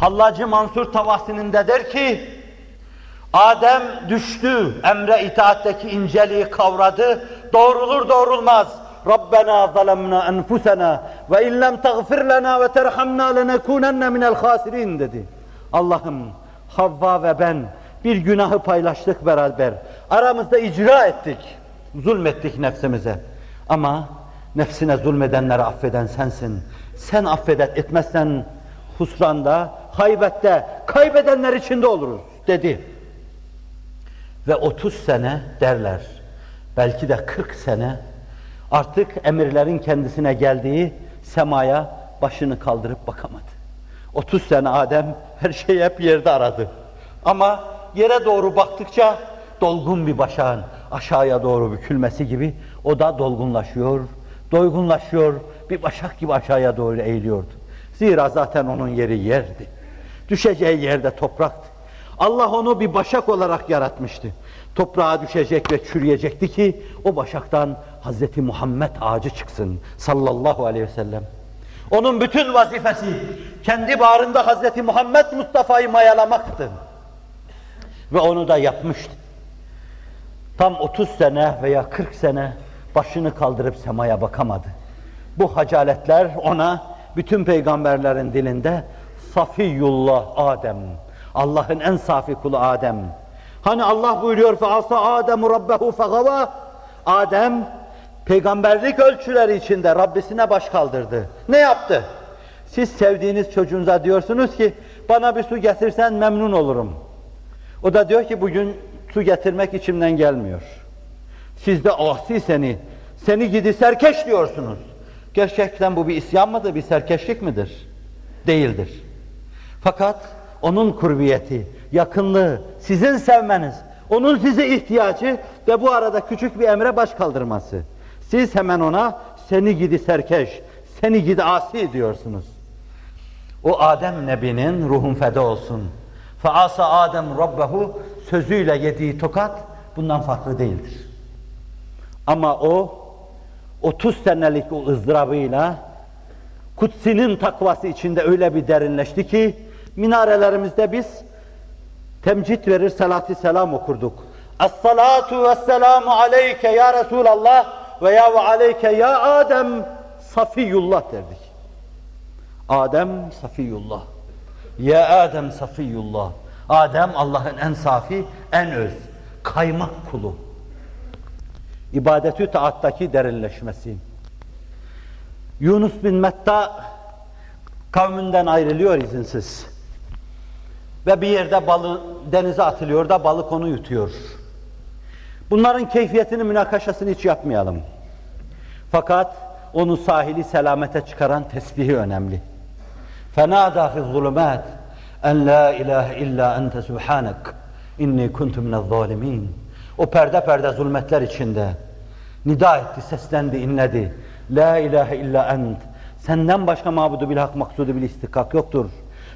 Hallacı Mansur Tavasi'ninde der ki, Adem düştü, emre itaatteki inceliği kavradı, doğrulur doğrulmaz. Rabbena zalemna enfusena ve illem tagfir lena ve terhamna lenekunenne minel khasirin dedi. Allah'ım Havva ve ben bir günahı paylaştık beraber. Aramızda icra ettik. Zulmettik nefsimize. Ama nefsine zulmedenleri affeden sensin. Sen affedet etmezsen husranda, haybette, kaybedenler içinde oluruz dedi. Ve 30 sene derler, belki de 40 sene artık emirlerin kendisine geldiği semaya başını kaldırıp bakamadı. 30 sene Adem her şeyi hep yerde aradı. Ama yere doğru baktıkça dolgun bir başağın aşağıya doğru bükülmesi gibi o da dolgunlaşıyor, doygunlaşıyor, bir başak gibi aşağıya doğru eğiliyordu. Zira zaten onun yeri yerdi. Düşeceği yerde topraktı. Allah onu bir başak olarak yaratmıştı. Toprağa düşecek ve çürüyecekti ki o başaktan Hz. Muhammed ağacı çıksın sallallahu aleyhi ve sellem. Onun bütün vazifesi kendi bağrında Hz. Muhammed Mustafa'yı mayalamaktı. Ve onu da yapmıştı. Tam 30 sene veya 40 sene başını kaldırıp semaya bakamadı. Bu hacaletler ona bütün peygamberlerin dilinde Safiyullah Adem. Allah'ın en safi kulu Adem. Hani Allah buyuruyor fe asa Adem rabbehu fegava. Adem peygamberlik ölçüleri içinde Rabbisine baş kaldırdı. Ne yaptı? Siz sevdiğiniz çocuğunuza diyorsunuz ki bana bir su getirsen memnun olurum. O da diyor ki bugün su getirmek içimden gelmiyor. Siz de asi seni, seni gidi serkeş diyorsunuz. Gerçekten bu bir isyan mıdır, bir serkeşlik midir? Değildir. Fakat onun kurbiyeti, yakınlığı, sizin sevmeniz, onun size ihtiyacı ve bu arada küçük bir emre baş kaldırması. Siz hemen ona seni gidi serkeş, seni gidi asi diyorsunuz. O Adem Nebi'nin ruhun feda olsun. Faasa Adem Rabbehu sözüyle yediği tokat bundan farklı değildir. Ama o 30 senelik o ızdırabıyla kutsinin takvası içinde öyle bir derinleşti ki minarelerimizde biz temcit verir, salatı selam okurduk. Es-salatu vesselamu aleyke ya Resulallah ve ya ve aleyke ya Adem Safiyullah derdik. Adem Safiyullah. Ya Adem Safiyullah. Adem Allah'ın en safi, en öz, kaymak kulu. İbadetü taattaki derinleşmesi. Yunus bin Metta kavminden ayrılıyor izinsiz. Ve bir yerde balı denize atılıyor da balık onu yutuyor. Bunların keyfiyetini, münakaşasını hiç yapmayalım. Fakat onu sahili selamete çıkaran tesbihi önemli. فَنَادَى فِي الظُّلُمَاتِ en la ilahe illa ente subhanak inni kuntu minez zalimin. O perde perde zulmetler içinde nida etti, seslendi, inledi. La ilahe illa ent. Senden başka mabudu bil hak maksudu bil istikak yoktur.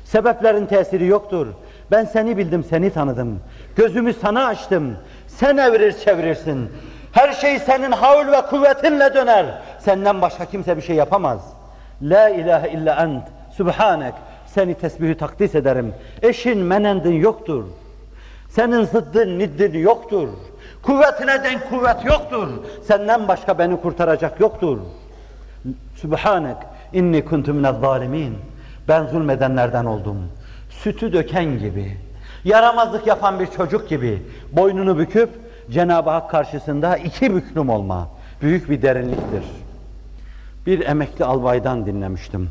Sebeplerin tesiri yoktur. Ben seni bildim, seni tanıdım. Gözümü sana açtım. Sen evirir çevirirsin. Her şey senin havl ve kuvvetinle döner. Senden başka kimse bir şey yapamaz. La ilahe illa ent. Subhanek. Seni tesbihü takdis ederim. Eşin menendin yoktur. Senin zıddın niddin yoktur. Kuvvetine denk kuvvet yoktur. Senden başka beni kurtaracak yoktur. Sübhanek inni kuntu minez zalimin. Ben zulmedenlerden oldum. Sütü döken gibi, yaramazlık yapan bir çocuk gibi boynunu büküp Cenab-ı Hak karşısında iki büklüm olma büyük bir derinliktir. Bir emekli albaydan dinlemiştim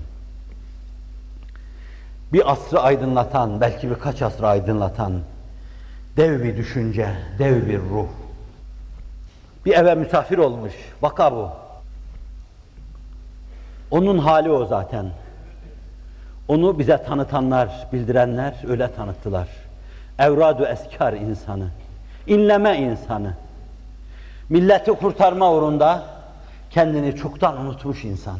bir asrı aydınlatan, belki birkaç asrı aydınlatan dev bir düşünce, dev bir ruh. Bir eve misafir olmuş, vaka bu. Onun hali o zaten. Onu bize tanıtanlar, bildirenler öyle tanıttılar. Evradu eskar insanı, inleme insanı. Milleti kurtarma uğrunda kendini çoktan unutmuş insan.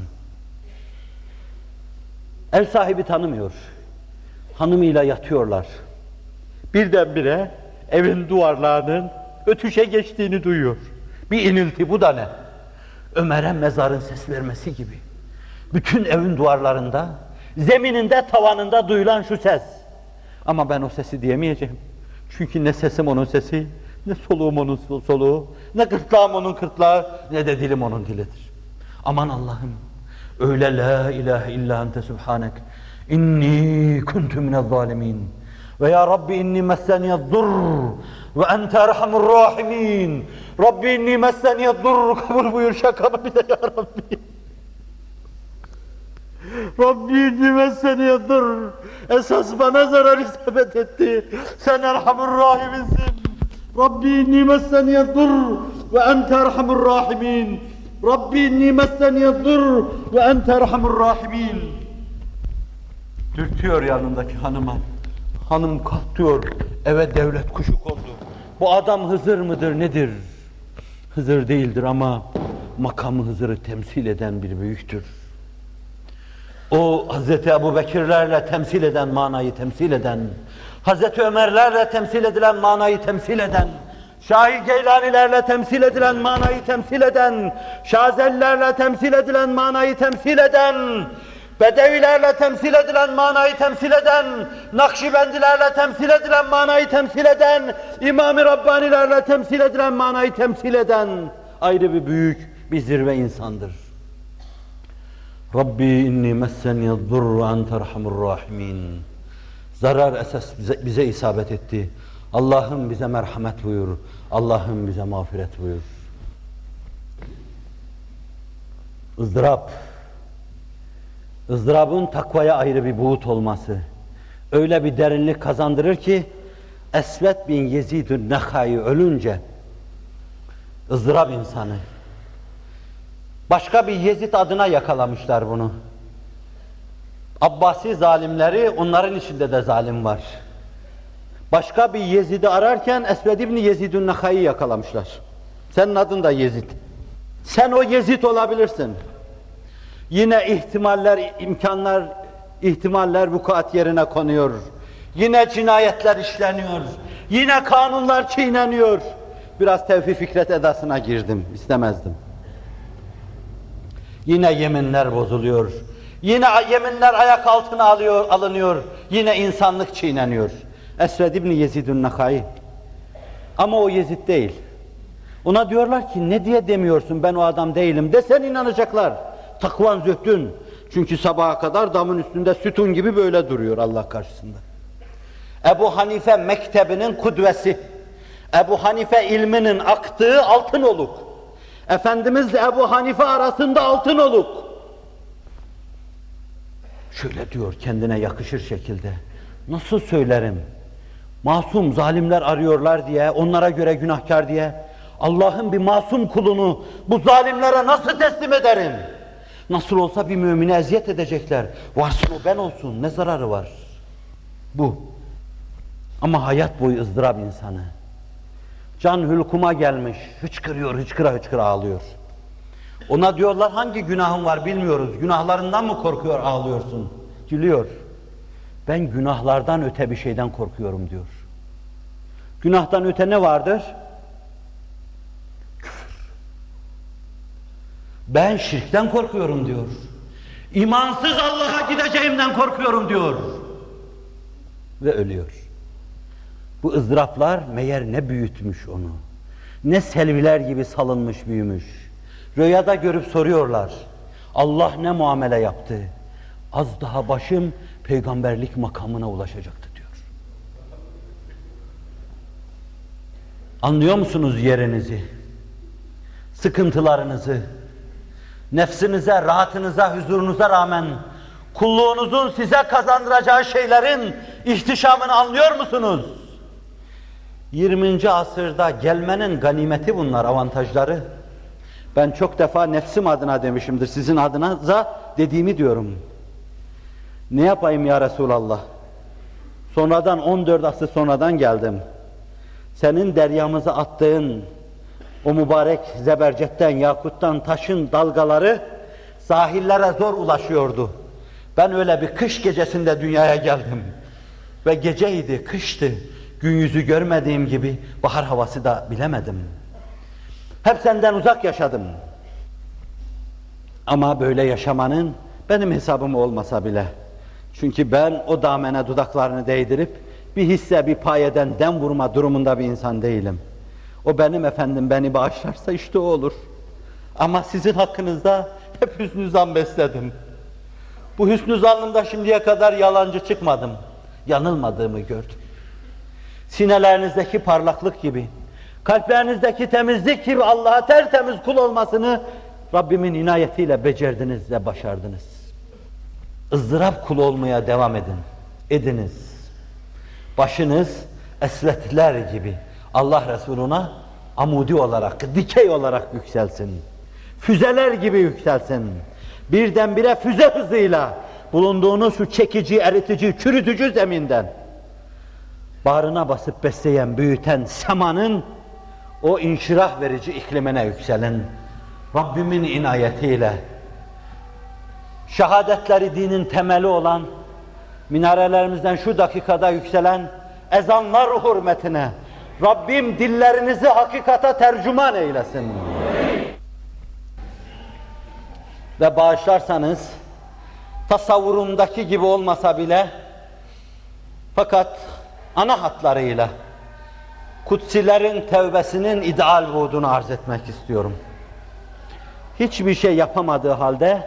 Ev sahibi tanımıyor. Hanımıyla yatıyorlar. Birdenbire evin duvarlarının ötüşe geçtiğini duyuyor. Bir inilti bu da ne? Ömer'e mezarın ses vermesi gibi. Bütün evin duvarlarında, zemininde, tavanında duyulan şu ses. Ama ben o sesi diyemeyeceğim. Çünkü ne sesim onun sesi, ne soluğum onun soluğu, ne gırtlağım onun gırtlağı, ne de dilim onun dilidir. Aman Allah'ım, öyle la ilahe illa ente subhanek, inni kuntu minel zalimin. Ve ya Rabbi inni messeniyed dur ve ente erhamur rahimin. Rabbi inni messeniyed dur kabul buyur şakamı bir de ya Rabbi. Rabbi inni messeniyed dur. Esas bana zarar isabet etti. Sen erhamur rahiminsin. Rabbi inni messeniyed dur ve ente erhamur rahimin. Rabbi inni messeniyed dur ve ente erhamur rahimin. Dürtüyor yanındaki hanıma. Hanım kalk diyor, eve devlet kuşu kondu. Bu adam Hızır mıdır nedir? Hızır değildir ama makamı Hızır'ı temsil eden bir büyüktür. O Hazreti Ebu Bekirlerle temsil eden manayı temsil eden, Hazreti Ömerlerle temsil edilen manayı temsil eden, Şahi Geylanilerle temsil edilen manayı temsil eden, Şazellerle temsil edilen manayı temsil eden, Bedevilerle temsil edilen manayı temsil eden, Nakşibendilerle temsil edilen manayı temsil eden, İmam-ı Rabbanilerle temsil edilen manayı temsil eden ayrı bir büyük bir zirve insandır. Rabbi inni messeni zurru ente erhamur rahimin. Zarar esas bize, bize isabet etti. Allah'ım bize merhamet buyur. Allah'ım bize mağfiret buyur. ızdırap, ızdırabın takvaya ayrı bir buğut olması, öyle bir derinlik kazandırır ki, Esvet bin Yezid-ü Nehai ölünce, ızdırap insanı, başka bir Yezid adına yakalamışlar bunu. Abbasi zalimleri, onların içinde de zalim var. Başka bir Yezid'i ararken Esved ibn Yezid-ü Nehai'yi yakalamışlar. Senin adın da Yezid. Sen o Yezid olabilirsin. Yine ihtimaller, imkanlar, ihtimaller vukuat yerine konuyor. Yine cinayetler işleniyor. Yine kanunlar çiğneniyor. Biraz Tevfik Fikret edasına girdim, istemezdim. Yine yeminler bozuluyor. Yine yeminler ayak altına alıyor, alınıyor. Yine insanlık çiğneniyor. Esved İbni Yezid'ün Nakai. Ama o Yezid değil. Ona diyorlar ki ne diye demiyorsun ben o adam değilim desen inanacaklar. Takvan zühdün. Çünkü sabaha kadar damın üstünde sütun gibi böyle duruyor Allah karşısında. Ebu Hanife mektebinin kudvesi. Ebu Hanife ilminin aktığı altın oluk. Efendimizle Ebu Hanife arasında altın oluk. Şöyle diyor kendine yakışır şekilde. Nasıl söylerim? Masum zalimler arıyorlar diye, onlara göre günahkar diye. Allah'ın bir masum kulunu bu zalimlere nasıl teslim ederim? Nasıl olsa bir mümine eziyet edecekler. Varsın o ben olsun, ne zararı var? Bu. Ama hayat boyu ızdırap insanı. Can hülkuma gelmiş, hıçkırıyor, hıçkıra hıçkıra ağlıyor. Ona diyorlar hangi günahın var bilmiyoruz. Günahlarından mı korkuyor ağlıyorsun? Gülüyor. Ben günahlardan öte bir şeyden korkuyorum diyor. Günahtan öte ne vardır? Ben şirkten korkuyorum diyor. İmansız Allah'a gideceğimden korkuyorum diyor. Ve ölüyor. Bu ızdıraplar meğer ne büyütmüş onu. Ne selviler gibi salınmış büyümüş. Rüyada görüp soruyorlar. Allah ne muamele yaptı? Az daha başım peygamberlik makamına ulaşacaktı diyor. Anlıyor musunuz yerinizi? Sıkıntılarınızı, nefsinize, rahatınıza, huzurunuza rağmen kulluğunuzun size kazandıracağı şeylerin ihtişamını anlıyor musunuz? 20. asırda gelmenin ganimeti bunlar, avantajları. Ben çok defa nefsim adına demişimdir. Sizin adınıza dediğimi diyorum. Ne yapayım ya Resulallah? Sonradan 14 asır sonradan geldim. Senin deryamıza attığın o mübarek zebercetten, yakuttan, taşın dalgaları sahillere zor ulaşıyordu. Ben öyle bir kış gecesinde dünyaya geldim. Ve geceydi, kıştı. Gün yüzü görmediğim gibi bahar havası da bilemedim. Hep senden uzak yaşadım. Ama böyle yaşamanın benim hesabım olmasa bile. Çünkü ben o damene dudaklarını değdirip bir hisse bir payeden dem vurma durumunda bir insan değilim. O benim efendim beni bağışlarsa işte o olur. Ama sizin hakkınızda hep hüsnü zan besledim. Bu hüsnü zannımda şimdiye kadar yalancı çıkmadım. Yanılmadığımı gördüm. Sinelerinizdeki parlaklık gibi, kalplerinizdeki temizlik gibi Allah'a tertemiz kul olmasını Rabbimin inayetiyle becerdiniz ve başardınız. ızdırap kulu olmaya devam edin. Ediniz. Başınız esvetler gibi Allah Resuluna amudi olarak, dikey olarak yükselsin. Füzeler gibi yükselsin. Birdenbire füze hızıyla bulunduğunuz şu çekici, eritici, çürütücü zeminden bağrına basıp besleyen, büyüten semanın o inşirah verici iklimine yükselin. Rabbimin inayetiyle şehadetleri dinin temeli olan minarelerimizden şu dakikada yükselen ezanlar hürmetine Rabbim dillerinizi hakikata tercüman eylesin. Ve bağışlarsanız tasavvurumdaki gibi olmasa bile fakat ana hatlarıyla kutsilerin tevbesinin ideal vuudunu arz etmek istiyorum. Hiçbir şey yapamadığı halde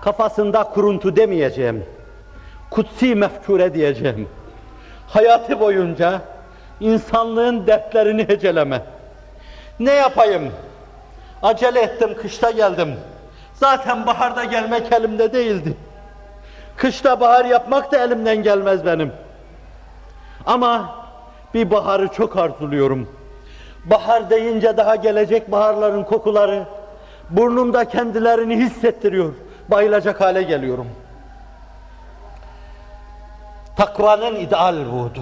kafasında kuruntu demeyeceğim. Kutsi mefkure diyeceğim. Hayatı boyunca insanlığın dertlerini heceleme. Ne yapayım? Acele ettim, kışta geldim. Zaten baharda gelmek elimde değildi. Kışta bahar yapmak da elimden gelmez benim. Ama bir baharı çok arzuluyorum. Bahar deyince daha gelecek baharların kokuları burnumda kendilerini hissettiriyor. Bayılacak hale geliyorum. Takvanın ideal vudu.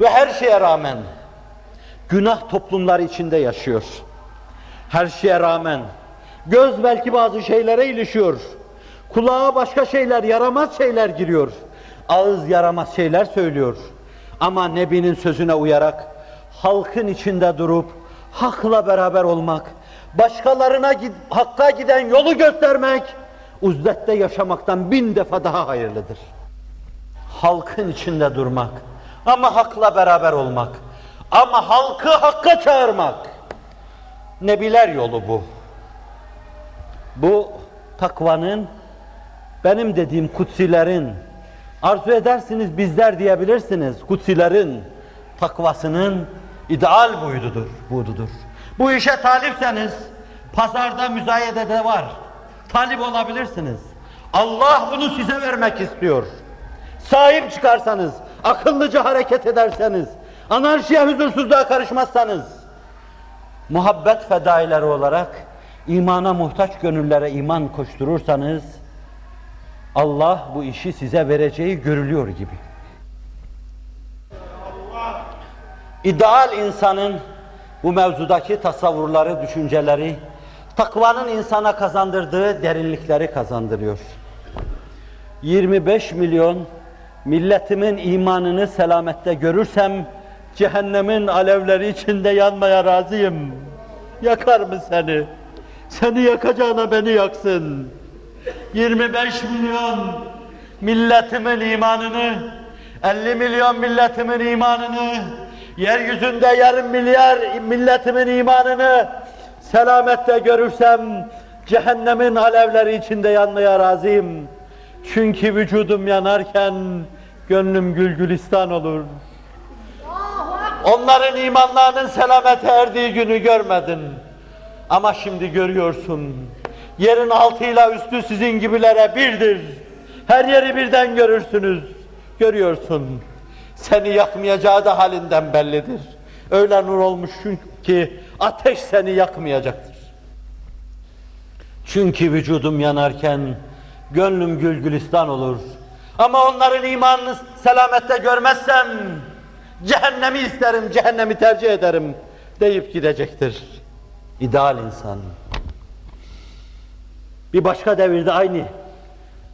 Ve her şeye rağmen günah toplumları içinde yaşıyor. Her şeye rağmen göz belki bazı şeylere ilişiyor. Kulağa başka şeyler, yaramaz şeyler giriyor. Ağız yaramaz şeyler söylüyor. Ama Nebi'nin sözüne uyarak halkın içinde durup hakla beraber olmak, başkalarına hakka giden yolu göstermek, uzdette yaşamaktan bin defa daha hayırlıdır. Halkın içinde durmak ama hakla beraber olmak ama halkı hakka çağırmak. Nebiler yolu bu. Bu takvanın benim dediğim kutsilerin arzu edersiniz bizler diyebilirsiniz kutsilerin takvasının ideal buydudur, bududur. Bu işe talipseniz pazarda müzayedede var. Talip olabilirsiniz. Allah bunu size vermek istiyor. Sahip çıkarsanız, akıllıca hareket ederseniz, anarşiye huzursuzluğa karışmazsanız, muhabbet fedaileri olarak imana muhtaç gönüllere iman koşturursanız, Allah bu işi size vereceği görülüyor gibi. İdeal insanın bu mevzudaki tasavvurları, düşünceleri, takvanın insana kazandırdığı derinlikleri kazandırıyor. 25 milyon milletimin imanını selamette görürsem, cehennemin alevleri içinde yanmaya razıyım. Yakar mı seni? Seni yakacağına beni yaksın. 25 milyon milletimin imanını, 50 milyon milletimin imanını, yeryüzünde yarım milyar milletimin imanını selamette görürsem cehennemin alevleri içinde yanmaya razıyım. Çünkü vücudum yanarken gönlüm gülgülistan olur. Onların imanlarının selamete erdiği günü görmedin. Ama şimdi görüyorsun. Yerin altıyla üstü sizin gibilere birdir. Her yeri birden görürsünüz. Görüyorsun. Seni yakmayacağı da halinden bellidir. Öyle nur olmuş ki ateş seni yakmayacaktır. Çünkü vücudum yanarken gönlüm gül gülistan olur. Ama onların imanını selamette görmezsem cehennemi isterim, cehennemi tercih ederim deyip gidecektir. İdeal insan. Bir başka devirde aynı.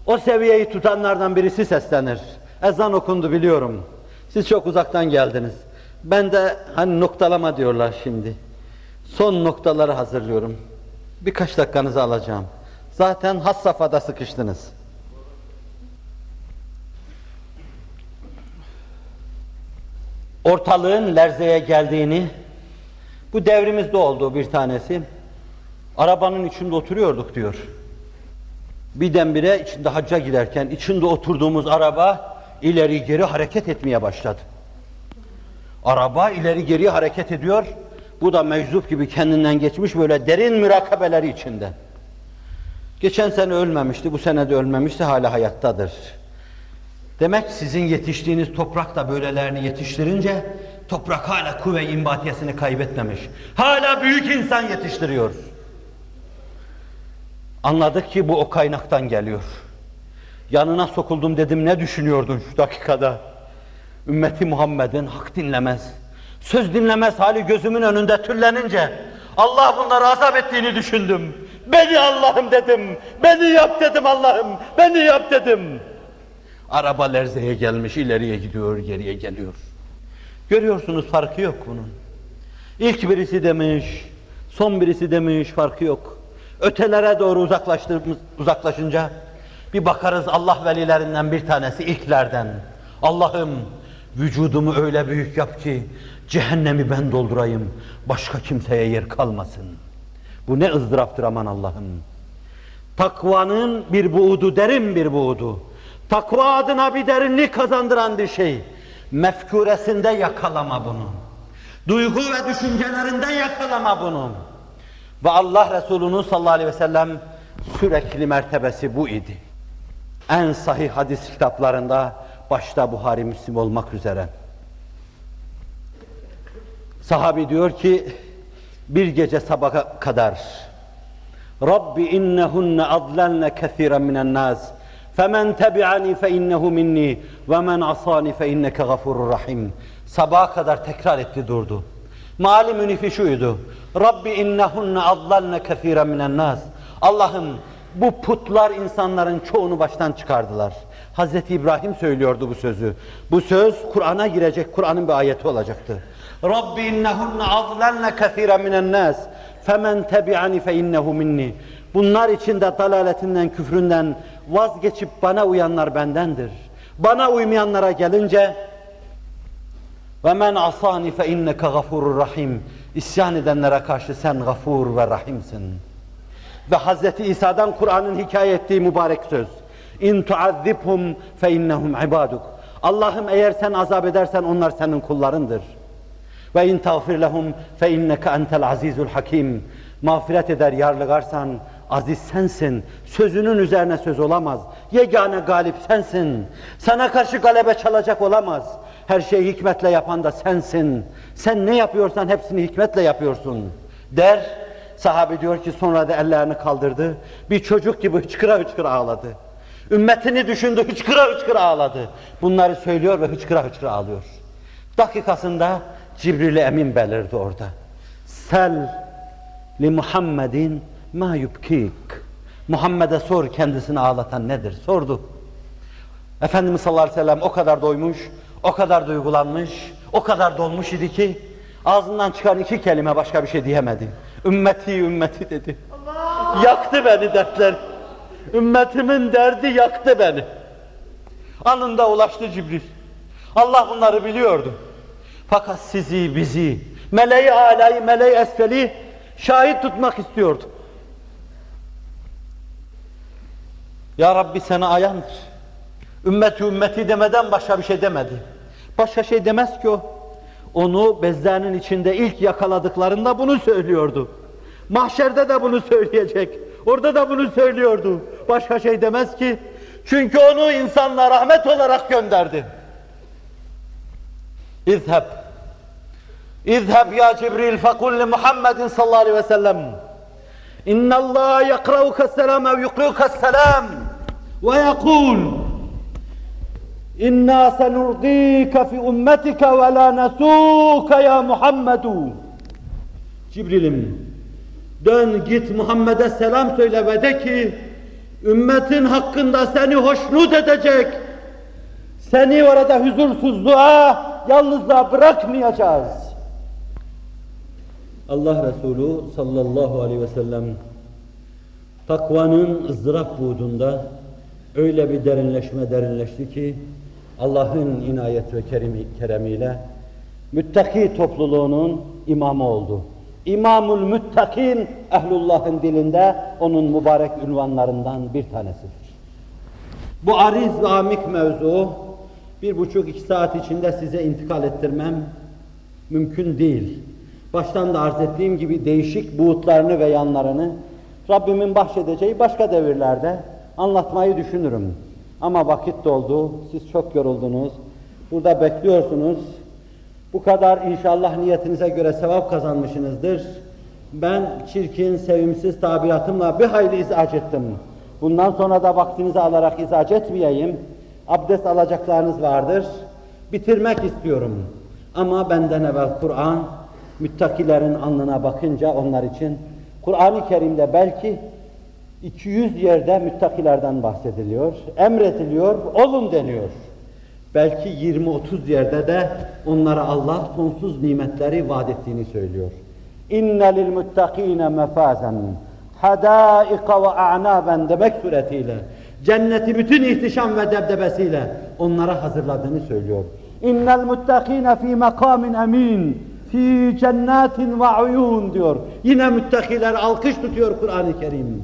O seviyeyi tutanlardan birisi seslenir. Ezan okundu biliyorum. Siz çok uzaktan geldiniz. Ben de hani noktalama diyorlar şimdi. Son noktaları hazırlıyorum. Birkaç dakikanızı alacağım. Zaten has safhada sıkıştınız. Ortalığın lerzeye geldiğini, bu devrimizde olduğu bir tanesi, arabanın içinde oturuyorduk diyor. Birdenbire içinde hacca girerken içinde oturduğumuz araba ileri geri hareket etmeye başladı. Araba ileri geri hareket ediyor. Bu da meczup gibi kendinden geçmiş böyle derin mürakabeleri içinde. Geçen sene ölmemişti, bu sene de ölmemişti, hala hayattadır. Demek sizin yetiştiğiniz toprak da böylelerini yetiştirince toprak hala kuvve imbatiyesini kaybetmemiş. Hala büyük insan yetiştiriyor. Anladık ki bu o kaynaktan geliyor. Yanına sokuldum dedim ne düşünüyordun şu dakikada? Ümmeti Muhammed'in hak dinlemez, söz dinlemez hali gözümün önünde türlenince Allah bunları azap ettiğini düşündüm. Beni Allah'ım dedim, beni yap dedim Allah'ım, beni yap dedim. Araba lerzeye gelmiş, ileriye gidiyor, geriye geliyor. Görüyorsunuz farkı yok bunun. İlk birisi demiş, son birisi demiş, farkı yok. Ötelere doğru uzaklaşınca bir bakarız Allah velilerinden bir tanesi ilklerden. Allah'ım vücudumu öyle büyük yap ki cehennemi ben doldurayım, başka kimseye yer kalmasın. Bu ne ızdıraptır aman Allah'ım. Takvanın bir buğdu, derin bir buğdu. Takva adına bir derinlik kazandıran bir şey. Mefkuresinde yakalama bunu. Duygu ve düşüncelerinde yakalama bunu. Ve Allah Resulü'nün sallallahu aleyhi ve sellem sürekli mertebesi bu idi. En sahih hadis kitaplarında başta Buhari Müslim olmak üzere. Sahabi diyor ki bir gece sabaha kadar Rabbi innehunne adlenne kethiren minen nas innehu minni ve men asani fe inneke gafurur rahim sabaha kadar tekrar etti durdu mali münifi şuydu Rabbi innehunne adlenne kethiren minen nas Allah'ım bu putlar insanların çoğunu baştan çıkardılar. Hazreti İbrahim söylüyordu bu sözü. Bu söz Kur'an'a girecek, Kur'an'ın bir ayeti olacaktı. Rabbi innehunne azlenne kethiren minen nas femen tebi'ani fe innehu minni. Bunlar içinde dalaletinden, küfründen vazgeçip bana uyanlar bendendir. Bana uymayanlara gelince ve men asani fe inneke gafurur rahim. İsyan edenlere karşı sen gafur ve rahimsin. Ve Hazreti İsa'dan Kur'an'ın hikaye ettiği mübarek söz. İn tuazzibhum fe innehum ibaduk. Allah'ım eğer sen azap edersen onlar senin kullarındır. Ve in tağfir lehum fe inneke entel azizul hakim. Mağfiret eder yarlıgarsan aziz sensin. Sözünün üzerine söz olamaz. Yegane galip sensin. Sana karşı galebe çalacak olamaz. Her şeyi hikmetle yapan da sensin. Sen ne yapıyorsan hepsini hikmetle yapıyorsun. Der Sahabe diyor ki sonra da ellerini kaldırdı. Bir çocuk gibi hıçkıra hıçkıra ağladı. Ümmetini düşündü, hıçkıra hıçkıra ağladı. Bunları söylüyor ve hıçkıra hıçkıra ağlıyor. Dakikasında Cibril Emin belirdi orada. Sel li Muhammedin ma yubkik. Muhammed'e sor kendisini ağlatan nedir? Sordu. Efendimiz sallallahu aleyhi ve sellem o kadar doymuş, o kadar duygulanmış, o kadar dolmuş idi ki ağzından çıkan iki kelime başka bir şey diyemedi. Ümmeti ümmeti dedi. Allah! Yaktı beni dertler. Ümmetimin derdi yaktı beni. Anında ulaştı Cibril. Allah bunları biliyordu. Fakat sizi, bizi, meleği alayı, meleği esfeli şahit tutmak istiyordu. Ya Rabbi sana ayandır. Ümmeti ümmeti demeden başka bir şey demedi. Başka şey demez ki o. Onu bezlerinin içinde ilk yakaladıklarında bunu söylüyordu. Mahşerde de bunu söyleyecek. Orada da bunu söylüyordu. Başka şey demez ki. Çünkü onu insanla rahmet olarak gönderdi. İzheb. İzheb ya Cibril fekul li Muhammedin sallallahu aleyhi ve sellem. İnna Allah yakrauke selam ev yukriuke selam. ويقول إنا سنرضيك في أمتك ولا نسوك يا محمد Cibril'im dön git Muhammed'e selam söyle ve de ki ümmetin hakkında seni hoşnut edecek seni orada huzursuzluğa yalnızlığa bırakmayacağız. Allah Resulü sallallahu aleyhi ve sellem takvanın ızdırap buğdunda öyle bir derinleşme derinleşti ki Allah'ın inayet ve kerimi, keremiyle müttaki topluluğunun imamı oldu. İmamul müttakin ehlullahın dilinde onun mübarek ünvanlarından bir tanesidir. Bu ariz ve amik mevzu bir buçuk iki saat içinde size intikal ettirmem mümkün değil. Baştan da arz ettiğim gibi değişik buğutlarını ve yanlarını Rabbimin bahşedeceği başka devirlerde anlatmayı düşünürüm. Ama vakit doldu, siz çok yoruldunuz, burada bekliyorsunuz. Bu kadar inşallah niyetinize göre sevap kazanmışsınızdır. Ben çirkin, sevimsiz tabiratımla bir hayli izac ettim. Bundan sonra da vaktinizi alarak izac etmeyeyim. Abdest alacaklarınız vardır. Bitirmek istiyorum. Ama benden evvel Kur'an, müttakilerin alnına bakınca onlar için Kur'an-ı Kerim'de belki 200 yerde müttakilerden bahsediliyor, emrediliyor, olun deniyor. Belki 20-30 yerde de onlara Allah sonsuz nimetleri vaat ettiğini söylüyor. İnne lil muttakine mefazen hadaika ve a'naben demek suretiyle cenneti bütün ihtişam ve debdebesiyle onlara hazırladığını söylüyor. İnnel muttakine fi makamin emin fi cennetin ve uyun diyor. Yine müttakiler alkış tutuyor Kur'an-ı Kerim.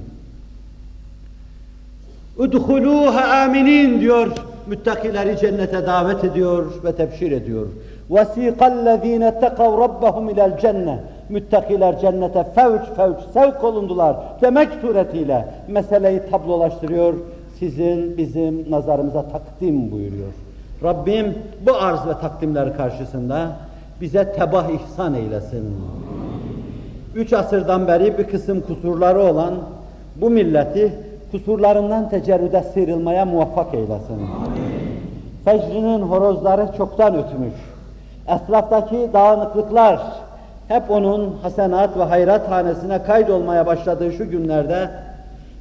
Udhuluha aminin diyor. Müttakileri cennete davet ediyor ve tebşir ediyor. وَسِيقَ الَّذ۪ينَ اتَّقَوْ رَبَّهُمْ اِلَى الْجَنَّةِ Müttakiler cennete fevç fevç sevk olundular demek suretiyle meseleyi tablolaştırıyor, sizin bizim nazarımıza takdim buyuruyor. Rabbim bu arz ve takdimler karşısında bize tebah ihsan eylesin. Üç asırdan beri bir kısım kusurları olan bu milleti kusurlarından tecerrüde sıyrılmaya muvaffak eylesin. Fecrinin horozları çoktan ötmüş. Etraftaki dağınıklıklar hep onun hasenat ve hayrat hanesine kaydolmaya başladığı şu günlerde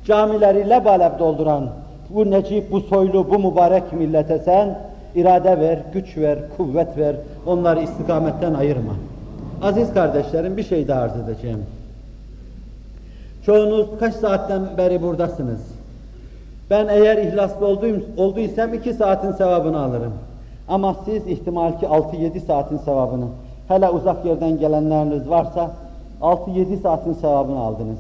camileri lebalep dolduran bu necip, bu soylu, bu mübarek millete sen irade ver, güç ver, kuvvet ver, onları istikametten ayırma. Aziz kardeşlerim bir şey daha arz edeceğim. Çoğunuz kaç saatten beri buradasınız? Ben eğer ihlaslı olduğum, olduysam iki saatin sevabını alırım. Ama siz ihtimal ki 6-7 saatin sevabını, hele uzak yerden gelenleriniz varsa 6-7 saatin sevabını aldınız.